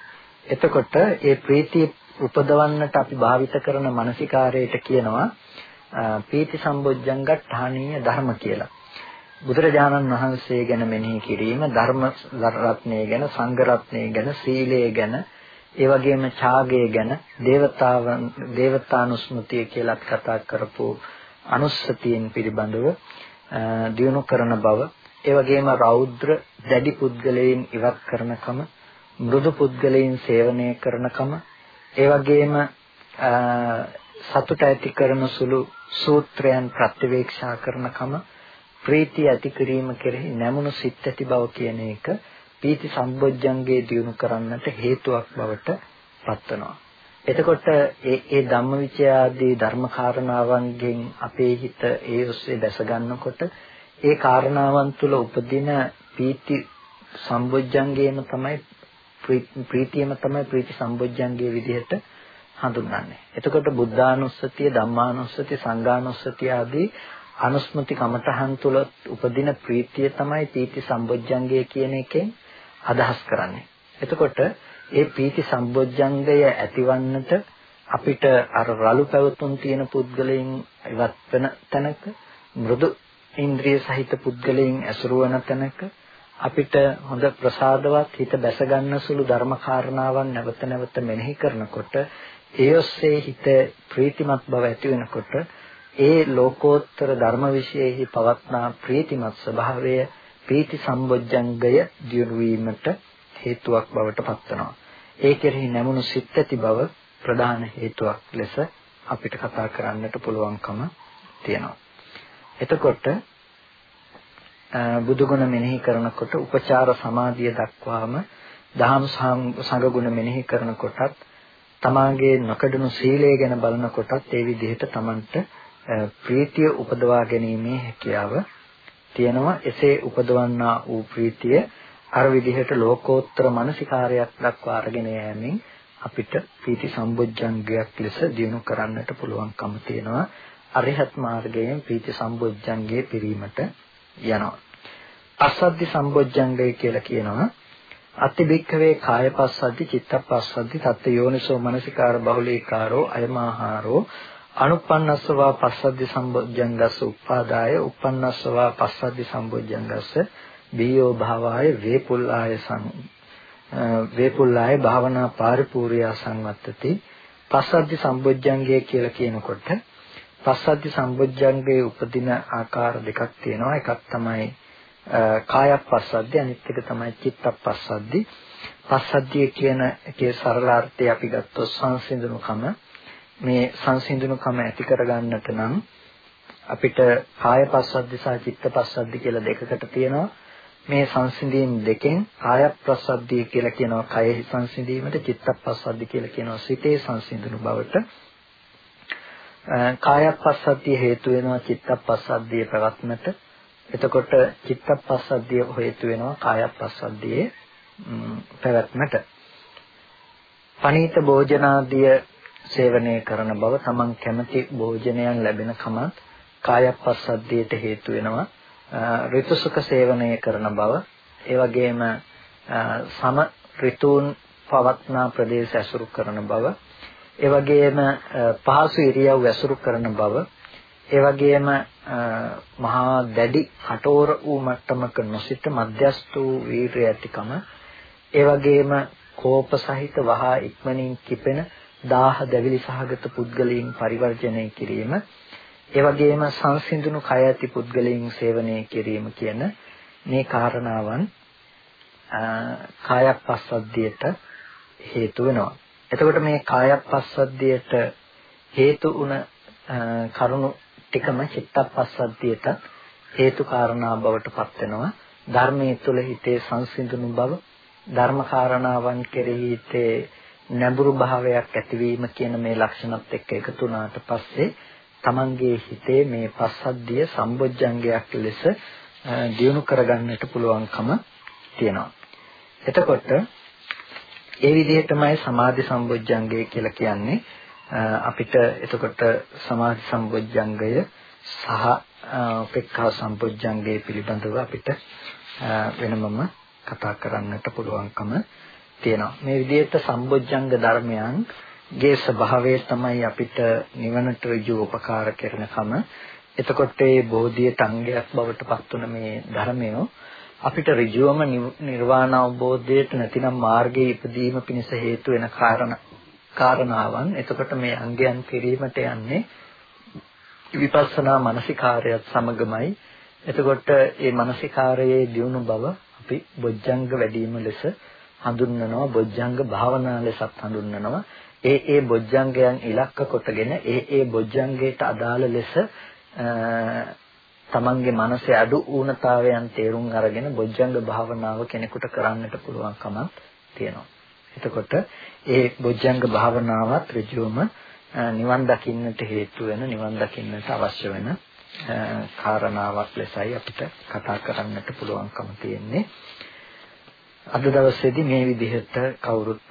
A: එතකොට ඒ ප්‍රීතිය උපදවන්නට අපි භාවිත කරන මානසිකාරයට කියනවා ප්‍රීති සම්බොජ්ජංග ඨානීය ධර්ම කියලා. බුදුරජාණන් වහන්සේ ගැන මෙනෙහි කිරීම ධර්ම රත්නය ගැන සංඝ රත්නය ගැන සීලය ගැන ඒ වගේම ඡාගය ගැන දේවතාවන් දේවතානුස්මෘතිය කියලාත් කතා කරපු අනුස්සතියෙන් පිළිබඳව දියුණු කරන බව ඒ වගේම රෞද්‍ර දැඩි පුද්ගලයන් ඉවත් කරනකම මෘදු පුද්ගලයන් සේවනය කරනකම ඒ වගේම සතුට ඇති කරන සුළු සූත්‍රයන් ප්‍රතිවේක්ෂා කරනකම ප්‍රීතිය ඇති කිරීම කෙරෙහි නැමුණු සිත් ඇති බව කියන එක පීති සම්බොජ්ජංගේ දියුණු කරන්නට හේතුවක් බවට පත්වනවා. එතකොට ඒ ඒ ධම්මවිචය ආදී ධර්ම කාරණාවන්ගෙන් අපේ හිත ඒ ඔස්සේ දැස ගන්නකොට ඒ කාරණාවන් තුළ උපදින පීති සම්බොජ්ජංගේම තමයි ප්‍රීතියම තමයි ප්‍රීති සම්බොජ්ජංගේ විදිහට හඳුන්වන්නේ. එතකොට බුද්ධානුස්සතිය, ධම්මානුස්සතිය, සංඝානුස්සතිය ආදී අනුස්මෘති කමඨහන් තුල උපදින ප්‍රීතිය තමයි පීති සම්බොජ්ජංගය කියන එකෙන් අදහස් කරන්නේ. එතකොට ඒ පීති සම්බොජ්ජංගය ඇතිවන්නට අපිට අර රළු පැවතුම් තියෙන පුද්ගලයන් ඉවත් වෙන තැනක මෘදු ඉන්ද්‍රිය සහිත පුද්ගලයන් ඇසුරු වන තැනක අපිට හොඳ ප්‍රසාදවත් හිත බැස ගන්න සුළු ධර්ම කාරණාවන් නැවත නැවත මෙනෙහි කරනකොට ඒ ඔස්සේ හිත ප්‍රීතිමත් බව ඇති වෙනකොට ඒ ලෝකෝත්තර ධර්ම විශේෂෙහි පවත්නා ප්‍රීතිමත් ස්වභාවය ප්‍රීති සම්බොජ්ජංගය දියුණු වීමට හේතුවක් බවට පත්වනවා. ඒ කෙරෙහි නැමුණු සිත් ඇති බව ප්‍රධාන හේතුවක් ලෙස අපිට කතා කරන්නට පුළුවන්කම තියෙනවා. එතකොට බුදුගුණ මෙනෙහි කරනකොට උපචාර සමාධිය දක්වාම දහම් සංගුණ මෙනෙහි කරනකොටත් තමාගේ නොකඩුණු සීලය ගැන බලනකොටත් ඒ විදිහට Tamanට ප්‍රීතිය උපදවා ගැනීමේ හැකියාව තියෙනවා එසේ උපදවන්නා වූ ප්‍රීතිය අර විදිහට ලෝකෝත්තර මානසිකාරයක් දක්වා අරගෙන යෑමෙන් අපිට ප්‍රීති සම්බොජ්ජංගයක් ලෙස දිනු කරන්නට පුළුවන්කම තියෙනවා. අරිහත් මාර්ගයෙන් ප්‍රීති සම්බොජ්ජංගයේ පිරීමට යනවා. අසද්දි සම්බොජ්ජංගය කියලා කියනවා. අතිබික්කවේ කායපස්සද්දි චිත්තපස්සද්දි තත් යෝනිසෝ මනසිකාර බහුලීකාරෝ අයමාහාරෝ අනුපන්නස්සවා පස්සද්දි සම්බොජ්ජංගස්ස උපාදාය උපන්නස්සවා පස්සද්දි සම්බොජ්ජංගස්ස බියෝ භාවාය වේපුල්ලාය සං වේපුල්ලාය භාවනා පාරිපූර්ණ්‍ය සංවත්තති. පස්සද්දි සම්බොජ්ජංගය කියලා කියනකොට පස්සද්දි සම්බොජ්ජංගයේ උපදින ආකාර දෙකක් තියෙනවා. එකක් තමයි කායපස්සද්දි අනිත් එක තමයි චිත්තපස්සද්දි පස්සද්ධිය කියන එකේ සරල අර්ථය අපි ගත්තොත් සංසිඳුණුකම. මේ සංසිඳුණුකම ඇති කරගන්නට නම් අපිට කාය පස්සද්ධි සහ චිත්ත පස්සද්ධි කියලා දෙකකට තියෙනවා. මේ සංසිඳීම් දෙකෙන් කාය ප්‍රසද්ධිය කියලා කියනවා කයෙහි සංසිඳීමට චිත්ත පස්සද්ධි කියලා කියනවා සිතේ සංසිඳුණු බවට. කාය පස්සද්ධිය හේතු වෙනවා චිත්ත පස්සද්ධිය පැවැත්මට. එතකොට චිත්ත පස්සද්ධිය හේතු වෙනවා කාය පස්සද්ධියේ පැවැත්මට. පනීත භෝජනාදිය සේවනය කරන බව තමන් කැමති භෝජනයන් ලැබෙන කමත් කායපස්සද්ධියට හේතු වෙනවා. ඍතුසුඛ සේවනය කරන බව. ඒ වගේම සම ඍතුන් පවත්නා ප්‍රදේශ ඇසුරු කරන බව. ඒ වගේම පහසු ඉරියව් ඇසුරු කරන බව. ඒ වගේම මහා දැඩි කටෝර වූ මට්ටමක නොසිට මධ්‍යස්ථ වූ වීරිය ඇතිකම. ඒ වගේම කෝප සහිත වහා ඉක්මනින් කිපෙන දාහ දැවිලි සහගත පුද්ගලයන් පරිවර්ජනය කිරීම. ඒ වගේම සංසිඳුණු කය ඇති පුද්ගලයන් සේවනය කිරීම කියන මේ කාරණාවන් කායපස්සද්ධියට හේතු වෙනවා. එතකොට මේ කායපස්සද්ධියට හේතු වුණ කරුණු ටිකම චිත්තපස්සද්ධියට හේතු කාරණා බවට පත් වෙනවා. ධර්මයේ තුල හිතේ සංසිඳුණු බව, ධර්ම කාරණාවන් කෙරෙහි හිතේ නැඹුරු භාවයක් ඇතිවීම කියන මේ ලක්ෂණත් එක්ක එකතු වුණාට පස්සේ Tamanගේ හිතේ මේ පස්සද්ධිය සම්බොජ්ජංගයක් ලෙස දියුණු කරගන්නට පුළුවන්කම තියෙනවා. එතකොට ඒ විදිහටමයි සමාධි සම්බොජ්ජංගය කියලා කියන්නේ අපිට එතකොට සමාධි සම්බොජ්ජංගය සහ උපේක්ඛා සම්බොජ්ජංගය පිළිබඳව අපිට වෙනමම කතා කරන්නට පුළුවන්කම තියෙනවා. මේ විදිහට සම්බොජ්ජංග ධර්මයන්ගේ ස්වභාවය තමයි අපිට නිවනට ඍජු උපකාර කරනකම එතකොට මේ බෝධියට අංගයක් බවට පත් වුණ මේ ධර්මය අපිට ඍජුවම නිර්වාණ අවබෝධයට නැතිනම් මාර්ගයේ ඉපදීම පිණිස හේතු වෙන කාරණාවන්. එතකොට මේ අංගයන් කිරීමට යන්නේ විපස්සනා මානසිකාරයත් සමගමයි. එතකොට මේ මානසිකාරයේ දියුණු බව අපි බොජ්ජංග වැඩිම ලෙස හඳුන්වනවා. බොජ්ජංග භාවනා ලෙසත් හඳුන්වනවා. ඒ ඒ බොජ්ජංගයන් ඉලක්ක කොටගෙන ඒ ඒ බොජ්ජංගයට අදාළ ලෙස තමන්ගේ මනසේ අඩු ඌනතාවයන් තේරුම් අරගෙන බොජ්ජංග භාවනාව කෙනෙකුට කරන්නට පුළුවන්කමක් තියෙනවා. එතකොට ඒ බොජ්ජංග භාවනාවත් ඍජුවම නිවන් දකින්නට හේතු වෙන නිවන් දකින්නට අවශ්‍ය වෙන කාරණාවක් ලෙසයි අපිට කතා කරන්නට පුළුවන්කම තියෙන්නේ. අද දවසේදී මේ විදිහට කවුරුත්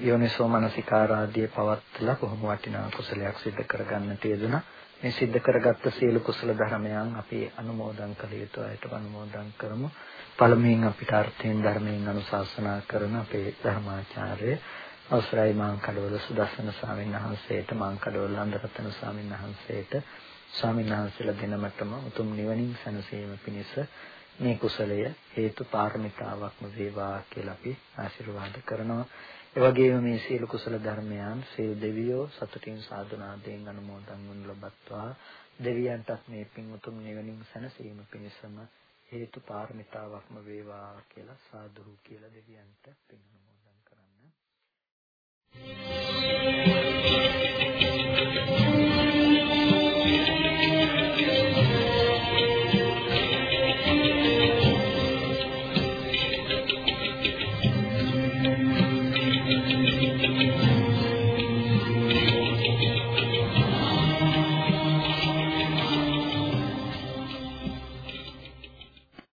A: යෝනිසෝ මනසිකාරාදී පවත්ලා කොහොම වටිනා කුසලයක් සිදු කරගන්නට යෙදුණා. මේ සිද්ධ කරගත්ත සියලු කුසල ධර්මයන් අපි අනුමෝදන් කළ යුතු අයට අනුමෝදන් කරමු. පළමුවෙන් අපිට අර්ථයෙන් ධර්මයෙන් අනුශාසනා කරන අපේ ධර්මාචාර්ය අවසරයි මාංකඩවල සුදස්සන ස්වාමීන් වහන්සේට මාංකඩවල අන්දරතන ස්වාමීන් වහන්සේට ස්වාමීන් වහන්සේලා දෙනමතම උතුම් නිවනින් සැනසීම පිණිස මේ කුසලය හේතු පාරමිතාවක්ම වේවා කියලා අපි ආශිර්වාද කරනවා. ඒ වගේම මේ සීල කුසල ධර්මයන් සියලු දෙවියෝ සතුටින් සාධනාවෙන් අනුමෝදන් වනු ලබත්වා දෙවියන්ටත් මේ පින් උතුම් නිවනින් සැනසීම පිණිසම හේතු පාරමිතාවක්ම වේවා කියලා සාදු කියලා දෙවියන්ට පින් අනුමෝදන් කරන්න. Thank you.